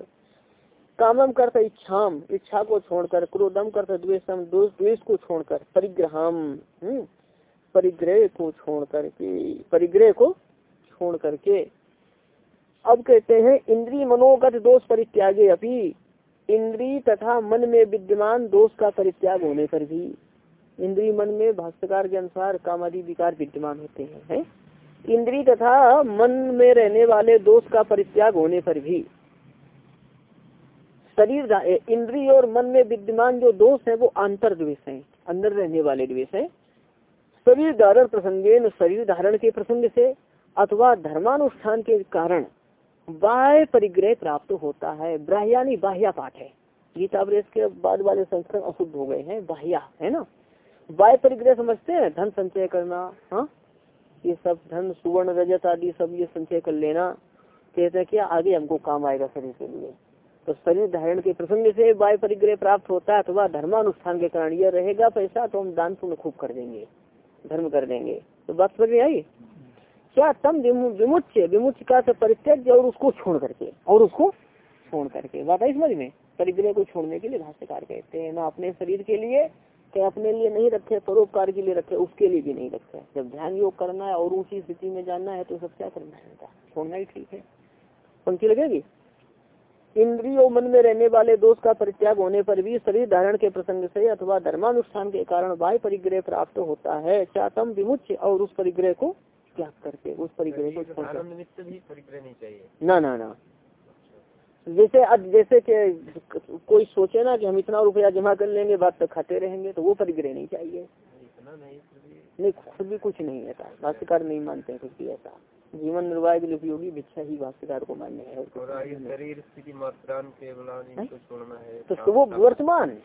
कामम करता इच्छाम, इच्छा को छोड़कर, क्रोधम करता द्वेषम, द्वेष को छोड़कर, परिग्रहम परिग्रह को छोड़ करके परिग्रह को छोड़ करके अब कहते हैं इंद्री मनोगत दोष परित्यागे अभी इंद्री तथा मन में विद्यमान दोष का परित्याग होने पर भी। इंद्री मन में भाष्यकार के अनुसार कामादि विकार विद्यमान होते हैं, है? इंद्री तथा मन में रहने वाले दोष का परित्याग होने पर भी शरीर इंद्री और मन में विद्यमान जो दोष है, वो आंतर द्वेष है, अंदर रहने वाले द्वेष है। शरीर धारण प्रसंगे शरीर धारण के प्रसंग से अथवा धर्मानुष्ठान के कारण बाह्य परिग्रह प्राप्त होता है। ब्राह्यानी बाह्या पाठ है। गीता के बाद वाले संस्करण अशुद्ध हो गए हैं, बाह्या, है ना? बाह्य परिग्रह समझते हैं? धन संचय करना हाँ? ये सब धन, सुवर्ण, रजत आदि सब ये संचय कर लेना। कहते हैं कि आगे हमको काम आएगा शरीर के लिए। तो शरीर धारण के प्रसंग से बाह्य परिग्रह प्राप्त होता है, अथवा धर्मानुष्ठान के कारण यह रहेगा, पैसा तो हम दान पुण्य खूब कर देंगे, धर्म कर देंगे। तो बात समझ में आई? क्या तम विमुच विमुच का से परित्यज और उसको छोड़ करके, और उसको छोड़ करके। बात आई समझ में? परिग्रह को छोड़ने के लिए भाष्यकार कहते हैं, ना अपने शरीर के लिए कि अपने लिए नहीं रखे परोपकार के लिए रखे उसके लिए भी नहीं रखे। जब ध्यान योग करना है और ऊँची स्थिति में जानना है तो सब क्या करना है? छोड़ना ही ठीक है। पंक्ति लगेगी? इंद्रियों मन में रहने वाले दोष का परित्याग होने पर भी शरीर धारण के प्रसंग से अथवा धर्मानुष्ठान के कारण वाय परिग्रह प्राप्त होता है। चातम विमुच और उस परिग्रह को त्याग करके उस परिग्रह को छोड़कर भी परिग्रह नहीं चाहिए। ना ना ना। जैसे अब जैसे कि कोई सोचे ना कि हम इतना रुपया जमा कर लेंगे बात तक खाते रहेंगे तो वो परिग्रह नहीं चाहिए। इतना नहीं नहीं खुद भी कुछ नहीं ऐसा। भाष्यकार नहीं मानते हैं कुछ भी ऐसा। जीवन निर्वाह के लिए उपयोगी भिक्षा ही भाष्यकार को मान्य है। है। तो वो वर्तमान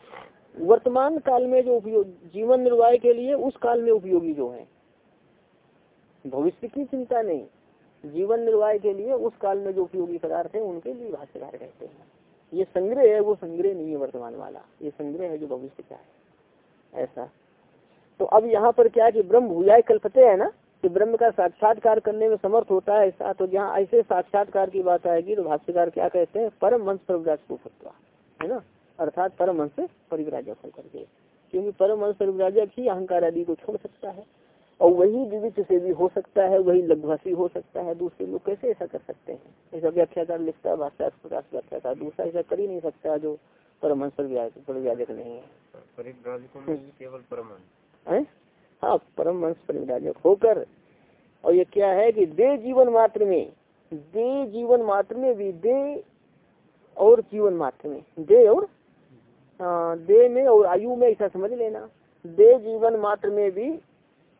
वर्तमान काल में जो उपयोग जीवन निर्वाह के लिए उस काल में उपयोगी जो है। भविष्य की चिंता नहीं। जीवन निर्वाह के लिए उस काल में जो उपयोगी पदार्थ है, उनके लिए भाष्यकार कहते हैं। ये संग्रह है, वो संग्रह नहीं है वर्तमान वाला। ये संग्रह है जो भविष्य का है। ऐसा। तो अब यहाँ पर क्या कि ब्रह्म भूया कल्पते है ना, कि ब्रह्म का साक्षात्कार करने में समर्थ होता है ऐसा। तो जहाँ ऐसे साक्षात्कार की बात आएगी तो भाष्यकार क्या कहते हैं परम वंश परिव्राजक है ना? अर्थात परम वंश परिव्राजक होकर के। क्योंकि परम वंश परिव्राजक ही अहंकार आदि को छोड़ सकता है। और वही विविध से भी हो सकता है वही लघुभाषी हो सकता है दूसरे लोग कैसे ऐसा कर सकते हैं? ऐसा व्याख्याकार लिखता है भाषा प्रकाश व्याख्याकार दूसरा ऐसा कर ही नहीं सकता जो परमहंस परिव्राजक नहीं है। केवल परम हाँ? परम वंश परिविराजक होकर। और ये क्या है कि दे जीवन मात्र में दे जीवन मात्र में भी दे और जीवन मात्र में। दे और? हाँ दे में और आयु में ऐसा समझ लेना। दे जीवन मात्र में भी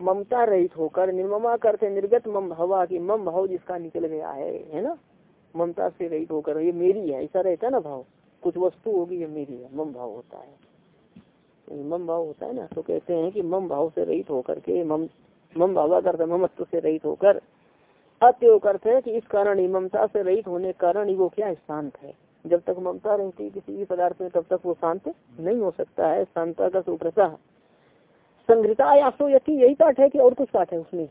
ममता रहित होकर, निर्ममा करते, निर्गत मम भवा की मम भाव जिसका निकल गया है है ना? ममता से रहित होकर, ये मेरी है, ऐसा रहता है ना भाव? कुछ वस्तु होगी, ये मेरी है, मम भाव होता है। मम भाव होता है ना तो कहते हैं कि मम भाव से रहित होकर के, मम मम भावा करते ममत्व से रहित होकर, अत्य करते हैं कि इस कारण ही ममता से रहित होने कारण ही वो क्या शांत है। जब तक ममता रहती किसी भी पदार्थ में, तब तक वो शांत नहीं हो सकता है। शांता का सुप्रसा संग्रता यति यही पाठ है कि और कुछ पाठ है उसमें?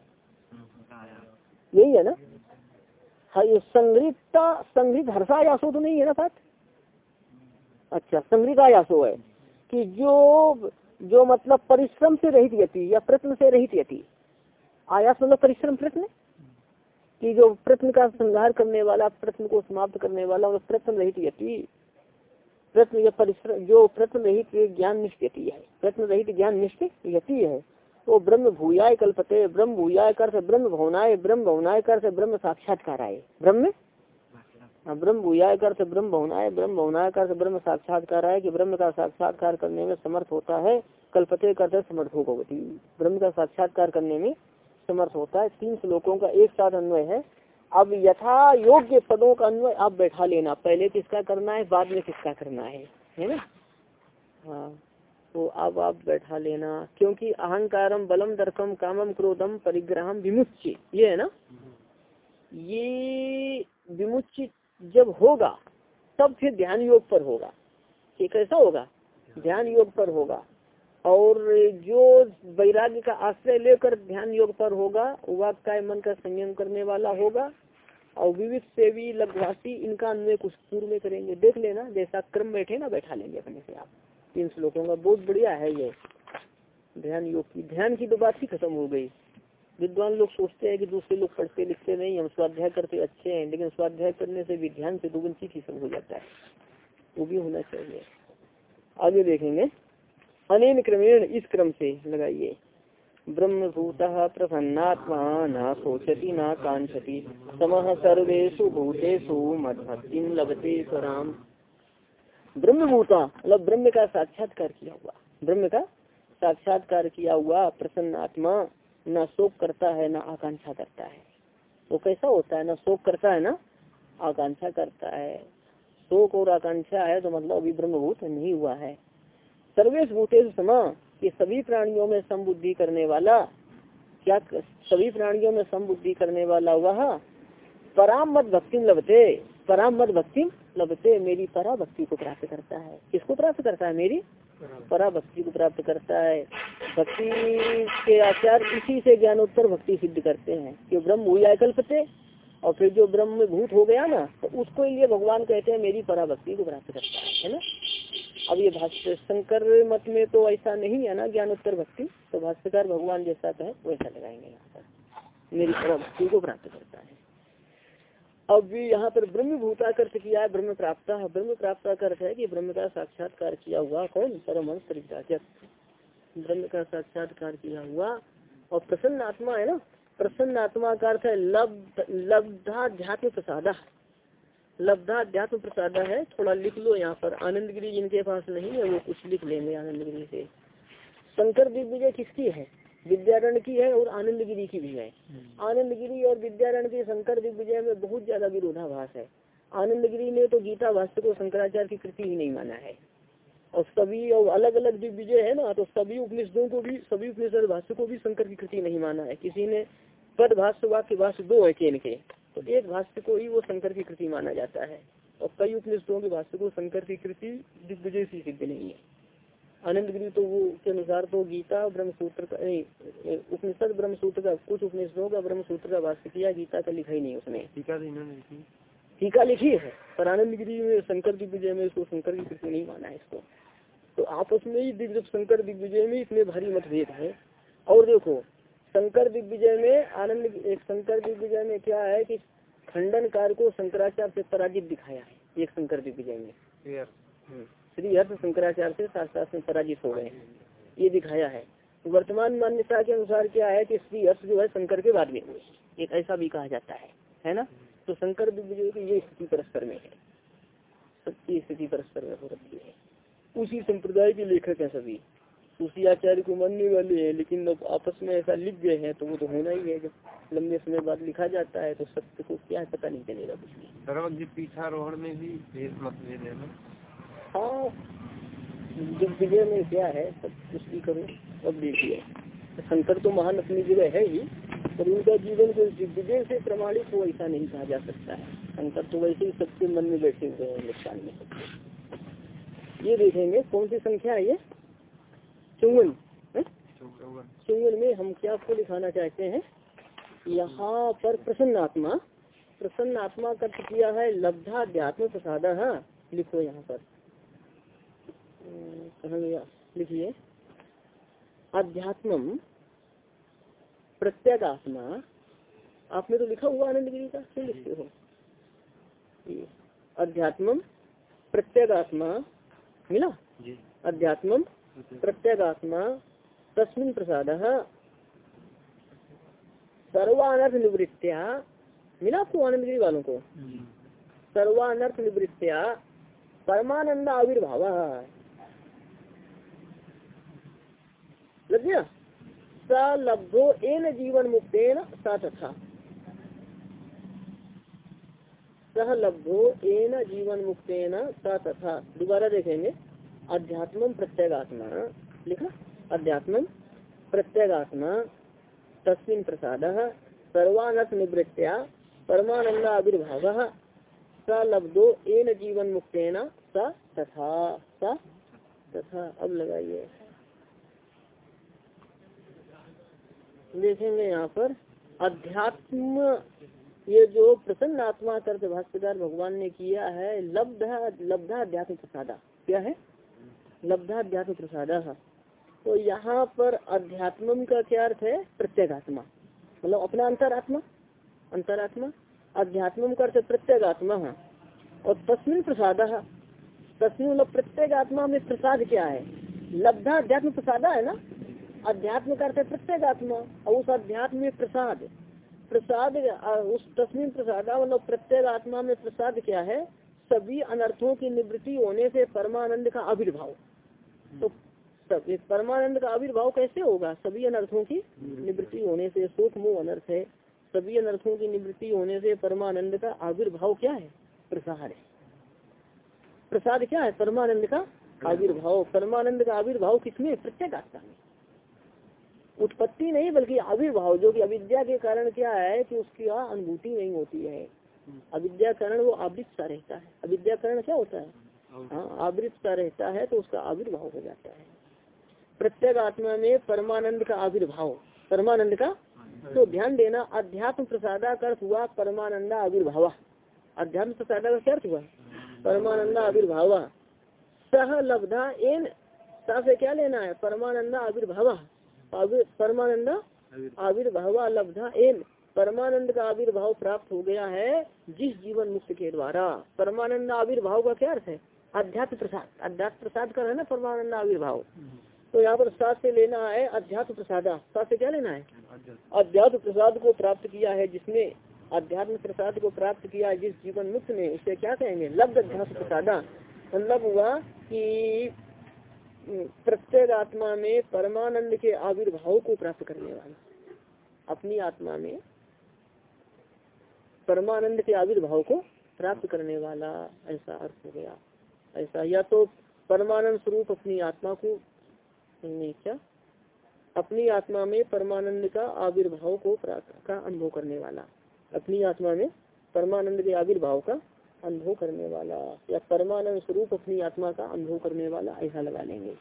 यही है ना? हाँ संग्रता हर्षायासो तो नहीं है ना पाठ? अच्छा संग्रहित आयासो है कि जो जो मतलब परिश्रम से रहित यति या प्रश्न से रहित यति आयास मतलब परिश्रम प्रश्न कि जो प्रश्न का संहार करने वाला प्रश्न को समाप्त करने वाला मतलब प्रश्न रहित यति प्रश्न या परिश्रम जो प्रश्न रहित ज्ञान निष्ठ यति है। प्रश्न रहित ज्ञान निष्ठ यति है। तो ब्रह्म भूयाय कल्पते, ब्रह्म भूयाय कर ब्रह्म भवनाय ब्रह्म भवनाय कर से ब्रह्म साक्षात्कार आए ब्रह्म ब्रह्म भूयाय कर से ब्रह्म भवनाय ब्रह्म भवनाय कर से ब्रह्म साक्षात्कार आए कि ब्रह्म का साक्षात्कार करने में समर्थ होता है, कल्पते करते समर्थ हो भगवती ब्रह्म का साक्षात्कार करने में समर्थ होता है। तीन श्लोकों का एक साथ अन्वय है। अब यथा योग्य पदों का अन्वय आप बैठा लेना। पहले किसका करना है, बाद में किसका करना है है ना? हाँ तो अब आप बैठा लेना, क्योंकि अहंकारम बलम दर्कम कामम क्रोधम परिग्रहम विमुच्य ये है ना? ये विमुच्य जब होगा, तब फिर ध्यान योग पर होगा। ये कैसा होगा? ध्यान योग पर होगा। और जो वैराग्य का आश्रय लेकर ध्यान योग पर होगा वाक का मन का संयम करने वाला होगा, और विविध सेवी, लघुवासी, इनका अन्वय कुछ पूर्व में करेंगे। देख लेना, जैसा क्रम बैठे ना, बैठा लेंगे अपने से आप। तीन श्लोकों का बहुत बढ़िया है ये। ध्यान योग की, ध्यान की तो बात ही खत्म हो गई। विद्वान लोग सोचते हैं कि दूसरे लोग पढ़ते लिखते नहीं, हम स्वाध्याय करते अच्छे हैं, लेकिन स्वाध्याय करने से भी ध्यान से दुगुन चीज़ सब हो जाता है। वो भी होना चाहिए। आगे देखेंगे। अनेन क्रमेण इस क्रम से लगाइए। ब्रह्मभूत प्रसन्नात्मा न सोचती न कांक्षति। समह सर्वेशु भूतेषु मधभक्ति लभते स्वराम ब्रह्मभूता मतलब ब्रह्म का साक्षात्कार किया हुआ। ब्रह्म का साक्षात्कार किया हुआ प्रसन्न आत्मा न शोक करता है, न आकांक्षा करता है। तो कैसा होता है? न शोक करता है, न आकांक्षा करता है। शोक और आकांक्षा है तो मतलब अभी ब्रह्मभूत नहीं हुआ है। सर्वेश भूतेश समा ये सभी प्राणियों में समबुद्धि करने वाला, क्या सभी प्राणियों में समबुद्धि करने वाला वह, पराम मत भक्ति लभते, पराम मत भक्ति लभते, मेरी परा भक्ति को प्राप्त करता है। किसको प्राप्त करता है? मेरी परा भक्ति को प्राप्त करता है। भक्ति के आचार इसी से ज्ञानोत्तर भक्ति सिद्ध करते हैं। कि ब्रह्म हुई कल्पते, और फिर जो ब्रह्म भूत हो गया ना तो उसको लिए भगवान कहते हैं, मेरी परा भक्ति को प्राप्त करता है ना? अब ये भाष्य शंकर मत में तो ऐसा नहीं है ना ज्ञानोत्तर भक्ति? तो भाष्यकार भगवान जैसा कहे वैसा लगाएँगे यहाँ पर। मेरी भक्ति को प्राप्त करता है। अब यहाँ पर ब्रह्म भूताकर्थ किया है, ब्रह्म प्राप्त ब्रह्म प्राप्त अर्थ है कि ब्रह्म का साक्षात्कार किया हुआ कौन? परमहंस परिचाचक ब्रह्म का साक्षात्कार किया हुआ और प्रसन्न आत्मा है ना? प्रसन्न आत्मा का अर्थ है लब्धाध्यात्म प्रसादा। लब्धाध्यात्म प्रसाद है थोड़ा लिख लो यहाँ पर। आनंद गिरी जिनके पास नहीं है वो कुछ लिख लेंगे आनंद गिरी से। शंकर दिग्विजय किसकी है? विद्यारण की है और आनंद गिरी की भी है। हम्म। आनंद गिरी और विद्यारण के शंकर दिग्विजय में बहुत ज़्यादा विरोधाभास है। आनंद गिरी ने तो गीता भाष्य को शंकराचार्य की कृति ही नहीं माना है। और सभी और अलग अलग दिग्विजय है ना तो सभी उपनिषदों को भी सभी उपनिषद भाष्य को भी शंकर की कृति नहीं माना है। किसी ने पद भाष्य वाक्य भाष्य दो है केन के। तो एक भाष्य को ही वो शंकर की कृति माना जाता है। और कई उपनिषदों के भाष्य को शंकर की कृति दिग्विजय सी सिद्ध नहीं है। आनंद गिरी तो वो के अनुसार तो गीता ब्रह्म सूत्र का उपनिषद ब्रह्म सूत्र का कुछ उपनिषदों का ब्रह्म सूत्र का भाष्य किया गीता का लिखा ही नहीं उसने टीका टीका लिखी। है पर आनंद गिरी में शंकर दिग्विजय में इसको शंकर की कृति नहीं माना है इसको। तो आपस में ही दिग्विजय शंकर दिग्विजय में इतने भारी मतभेद है। और देखो शंकर दिग्विजय में आनंद एक शंकर दिग्विजय में क्या है कि खंडन कार को शंकराचार्य से पराजित दिखाया है एक शंकर दिग्विजय में हम्म। श्री हर्ष शंकराचार्य से शास्त्र में पराजित हो गए ये दिखाया है। वर्तमान मान्यता के अनुसार क्या है कि श्री हर्ष जो है शंकर के बाद में हुए एक ऐसा भी कहा जाता है है ना? तो शंकर दिग्विजय की ये स्थिति परस्पर में है सबकी स्थिति परस्पर में हो रखी है। उसी संप्रदाय के लेखक है सभी। उसी आचार्य को मानने वाले हैं लेकिन अब आपस में ऐसा लिख गए हैं तो वो तो होना ही है। जब लंबे समय बाद लिखा जाता है तो सत्य को क्या पता नहीं चलेगा कुछ भी। पीछारोहण में भी भेद मतभेद है हाँ दिग्विजय में क्या है सब कुछ भी करो अब देखिए शंकर तो महान अपनी जगह है ही पर उनका जीवन को दिग्विजय से प्रमाणित हो ऐसा नहीं कहा जा सकता है। शंकर तो वैसे ही सबके मन में बैठे हुए हैं हिंदुस्तान में ये देखेंगे कौन सी संख्या है ये? चौवन चौवन में हम क्या आपको दिखाना चाहते हैं? यहाँ पर प्रसन्न आत्मा प्रसन्न आत्मा का किया है लब्धाध्यात्म प्रसाद हाँ लिखो यहाँ पर। कहा गया? लिखिए। अध्यात्म प्रत्येक आत्मा आपने तो लिखा हुआ आनंद गिरी का? क्यों लिखते हो? अध्यात्म प्रत्येक आत्मा मिला? अध्यात्म प्रत्येक आत्मा तस्मिन प्रसाद सर्वानर्थ निवृत्तिया मिला आपको आनंद गिरी वालों को सर्वानर्थ निवृत्तिया परमानंद आविर्भाव। लग गया एन जीवन मुक्तेन सा तथा। सह लब्धो एन जीवन मुक्तेन सा तथा। दोबारा देखेंगे। अध्यात्म प्रत्येगात्मा, लिखा। अध्यात्म प्रत्येगात्मा, तस्मिन प्रसाद सर्वानर्थ निवृत्तिया परमानंद आविर्भाव स लब्धो एन जीवन मुक्तेन स तथा स तथा। अब लगाइए। देखेंगे यहाँ पर, अध्यात्म, ये जो प्रसन्न आत्मा कर्त भाष्यकार भगवान ने किया है, लब्धा लब्धा अध्यात्म प्रसादा। क्या है? लब्धा अध्यात्म प्रसादा तो यहाँ पर अध्यात्म का क्या अर्थ है? प्रत्येक आत्मा मतलब अपना अंतरात्मा। अंतरात्मा। अध्यात्म का अर्थ प्रत्येक आत्मा है और तस्मिन प्रसाद। तस्मिन मतलब प्रत्येक आत्मा में प्रसाद क्या है? लब्धा अध्यात्म प्रसादा है ना? अध्यात्म का अर्थ है प्रत्येक आत्मा और उस अध्यात्म में प्रसाद। प्रसाद, उस तस्वीर प्रसाद मतलब प्रत्येक आत्मा में प्रसाद क्या है? सभी अनर्थों की निवृत्ति होने से परमानंद का आविर्भाव। तो परमानंद का आविर्भाव कैसे होगा? सभी अनर्थों की निवृत्ति होने से सुख मुह अनर्थ है। सभी अनर्थों की निवृत्ति होने से परमानंद का आविर्भाव क्या है? प्रसार है। प्रसाद क्या है? परमानंद का आविर्भाव। परमानंद का आविर्भाव किसमें? प्रत्येक आत्मा में। उत्पत्ति नहीं बल्कि आविर्भाव जो कि अविद्या के कारण क्या है कि उसकी अनुभूति नहीं होती है। अविद्या कारण वो आवृत सा रहता है। अविद्या कारण क्या होता है? हाँ। आवृत सा रहता है तो उसका आविर्भाव हो जाता है। प्रत्येक आत्मा में परमानंद का आविर्भाव परमानंद का तो ध्यान देना अध्यात्म प्रसादा का अर्थ हुआ परमानंदा आविर्भाव। अध्यात्म प्रसादा का क्या अर्थ हुआ? परमानंदा आविर्भाव। सह लब्धा एन सह से क्या लेना है? परमानंदा आविर्भाव। परमानंद आविर्भाव लब्धा एन। परमानंद का आविर्भाव प्राप्त हो गया है जिस जीवन मुक्त के द्वारा। परमानंद आविर्भाव का क्या अर्थ है? अध्यात्म प्रसाद अध्यात्म प्रसाद का है ना, परमानंद आविर्भाव। तो यहाँ पर सात से लेना है अध्यात्म प्रसाद सात से क्या लेना है? अध्यात्म प्रसाद को प्राप्त किया है जिसने अध्यात्म प्रसाद को प्राप्त किया जिस जीवन मुक्त ने। उसे क्या कहेंगे? लब्ध अध्यात्म प्रसादा मतलब हुआ कि प्रत्येक आत्मा में परमानंद के आविर्भाव को प्राप्त करने वाला। अपनी आत्मा में परमानंद के आविर्भाव को प्राप्त करने वाला। ऐसा अर्थ हो गया। ऐसा। या तो परमानंद स्वरूप अपनी आत्मा को, नहीं क्या? अपनी आत्मा में परमानंद का आविर्भाव को का अनुभव करने वाला। अपनी आत्मा में परमानंद के आविर्भाव का अनुभव करने वाला। या परमानंद स्वरूप अपनी आत्मा का अनुभव करने वाला, ऐसा लगा लेंगे।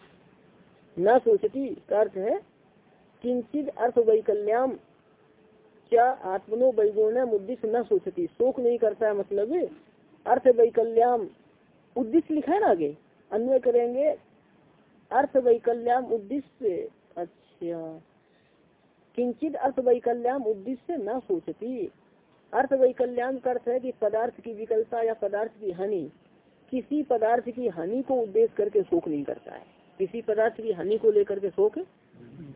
न सोचती का अर्थ है, किंचित अर्थ वैकल्याम, क्या आत्मनो वैगुण्यम उद्देश्य न सोचती। शोक नहीं करता है मतलब अर्थ वैकल्याम। उद्देश्य लिखा है ना आगे? अन्वय करेंगे अर्थ वैकल्याम उद्देश्य अच्छा। किंचित अर्थ वैकल्याम उद्देश्य न सोचती। अर्थ वैकल्याण का अर्थ है कि पदार्थ की विकलता या पदार्थ की हानि। किसी पदार्थ की हानि को उद्देश्य करके शोक नहीं करता है। किसी पदार्थ की हानि को लेकर के शोक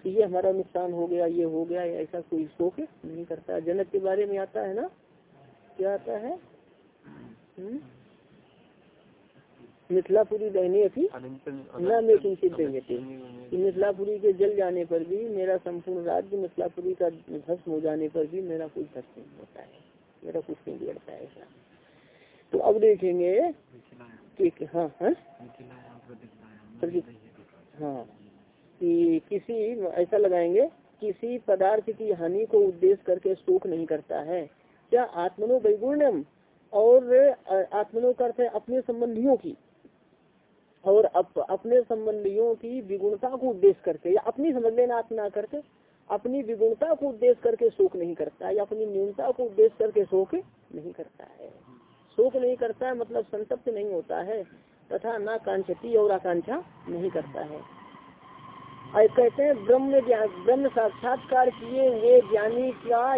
ये हमारा नुकसान हो गया, ये हो गया ऐसा कोई शोक नहीं करता। जनक के बारे में आता है ना? क्या आता है? हम्म? मिथिलापुरी रहने की न मैं किंचित देंगे मिथिलापुरी के जल जाने पर भी मेरा संपूर्ण राज्य मिथिलापुरी का भस्म हो जाने पर भी मेरा कोई भस्म नहीं होता है। मेरा कुछ नहीं बिगड़ता है ऐसा। तो अब देखेंगे ठीक हाँ हाँ। हाँ। कि किसी ऐसा लगाएँगे किसी पदार्थ की हानि को उद्देश्य करके शोक नहीं करता है। क्या आत्मनो वैगुण्यम और आत्मनो का अर्थ है अपने संबंधियों की। और अप, अपने संबंधियों की विगुणता को उद्देश्य करके या अपनी समझ लेना आत्मा करके अपनी विगुणता को उद्देश्य करके शोक नहीं करता या अपनी न्यूनता को उद्देश्य करके शोक नहीं करता है। शोक नहीं करता है मतलब संतप्त नहीं होता है तथा न कांक्षती और आकांक्षा नहीं करता है। और कहते हैं ब्रह्म ब्रह्म साक्षात्कार किए हुए ज्ञानी का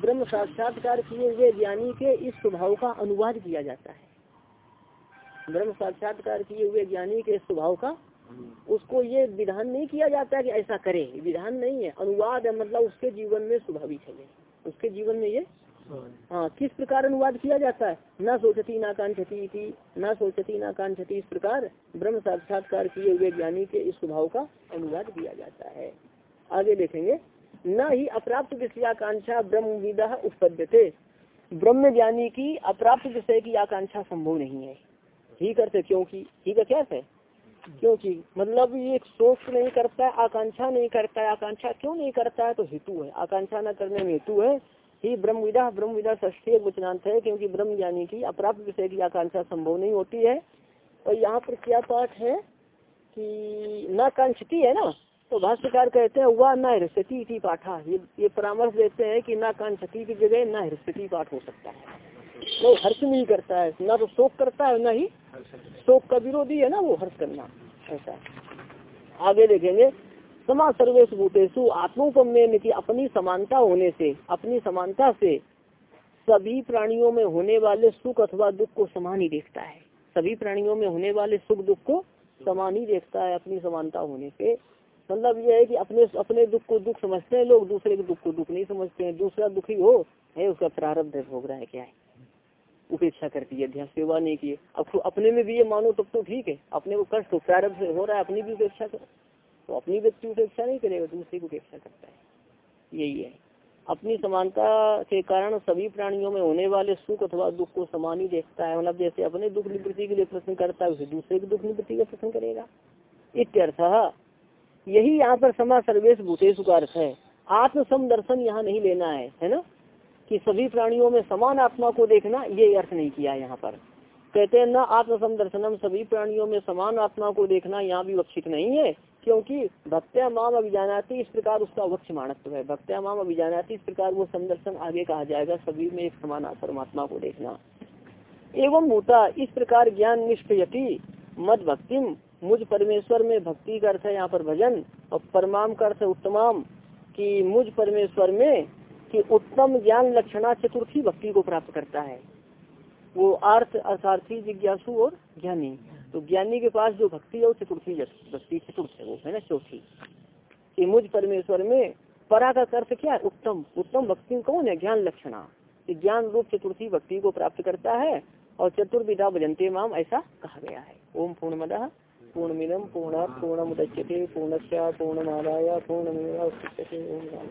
ब्रह्म साक्षात्कार किए हुए ज्ञानी के इस स्वभाव का अनुवाद किया जाता है। ब्रह्म साक्षात्कार किए हुए ज्ञानी के स्वभाव का, उसको ये विधान नहीं किया जाता है कि ऐसा करे। विधान नहीं है। अनुवाद है मतलब उसके जीवन में स्वाभाविक है उसके जीवन में ये? हाँ किस प्रकार अनुवाद किया जाता है? न सोचती, ना कांक्षती न सोचती, ना कांक्षती इस प्रकार ब्रह्म साक्षात्कार किए हुए ज्ञानी के इस स्वभाव का अनुवाद किया जाता है। आगे देखेंगे। न ही अप्राप्त विषय आकांक्षा ब्रह्म विदा उत्पद्यते। ब्रह्म ज्ञानी की अप्राप्त विषय की आकांक्षा संभव नहीं है। ही करते, क्योंकि ही का क्या है? क्योंकि मतलब ये सोच नहीं करता है आकांक्षा नहीं करता है आकांक्षा क्यों नहीं करता? है तो हेतु है। आकांक्षा न करने में हेतु है। ही ब्रह्म विदा ब्रह्म विदा ष्ठी वचनांत है, क्योंकि ब्रह्म ज्ञानी की अप्राप्त विषय की आकांक्षा संभव नहीं होती है। और यहाँ पर क्या पाठ है कि न कांक्षती है ना? तो भाष्यकार कहते हैं वह न हृस्यति थी पाठा। ये ये परामर्श देते हैं कि न कांक्षती की जगह न हृस्यति पाठ हो सकता है। वो हर्ष नहीं करता है। ना तो शोक करता है, न ही शोक का विरोधी है ना वो हर्ष करना। ऐसा। आगे देखेंगे। समा सर्वेश भूतेशु आत्मोपमेय की अपनी समानता होने से, अपनी समानता से सभी प्राणियों में होने वाले सुख अथवा दुख को समान ही देखता है। सभी प्राणियों में होने वाले सुख दुख को समान ही देखता है, अपनी समानता होने से। मतलब यह है कि अपने अपने दुख को दुख समझते हैं लोग, दूसरे के दुख को दुख नहीं समझते हैं। दूसरा दुखी हो, है उसका प्रारब्ध भोग रहा है क्या है? उपेक्षा करती है ध्यान सेवा नहीं किए अब अपने में भी ये मानो तब तो ठीक है। अपने को कष्ट प्रारब्ध से हो रहा है, अपनी भी उपेक्षा करो। तो अपनी व्यक्ति उपेक्षा नहीं करेगा दूसरे की उपेक्षा करता है। यही है। अपनी समानता के कारण सभी प्राणियों में होने वाले सुख अथवा दुख को समान ही देखता है। मतलब जैसे अपने दुख निवृत्ति के लिए प्रश्न करता है, उसे दूसरे की दुख निवृत्ति का प्रश्न करेगा। इत्यर्थ यही यहाँ पर समा सर्वेश भूतेश का अर्थ है। आत्म समदर्शन यहाँ नहीं लेना है है ना? कि सभी प्राणियों में समान आत्मा को देखना, ये अर्थ नहीं किया यहाँ पर। कहते हैं, न आत्म समदर्शनम सभी प्राणियों में समान आत्मा को देखना यहाँ भी वक्षित नहीं है, क्योंकि भक्त्या माम अभिजानाती, इस प्रकार उसका वक्ष मानत्व है। भक्त्या माम अभिजानाती, इस प्रकार वो समदर्शन आगे कहा जाएगा, सभी में एक समान परमात्मा को देखना। एवं होता, इस प्रकार ज्ञान निष्ठयती मद भक्तिम, मुझ परमेश्वर में भक्ति का अर्थ है यहाँ पर भजन, और परमाम का अर्थ है उत्तमाम, कि मुझ परमेश्वर में कि उत्तम ज्ञान लक्षणा चतुर्थी भक्ति को प्राप्त करता है। वो अर्थ अर्थार्थी जिज्ञासु और ज्ञानी। तो ज्ञानी के पास जो भक्ति है, वो चतुर्थी भक्ति चतुर्थ है, वो है ना चौथी। कि मुझ परमेश्वर में परा का अर्थ क्या है? उत्तम। उत्तम भक्ति कौन है? ज्ञान लक्षणा। ज्ञान रूप चतुर्थी भक्ति को प्राप्त करता है और चतुर्विधा भजनते माम, ऐसा कहा गया है। ओम पूर्णमद। पूर्णमिदम पूर्ण मिलम पूर्ण मुदच्यते पूर्णस्या पूर्णमादाय। पूर्णमेवा ओम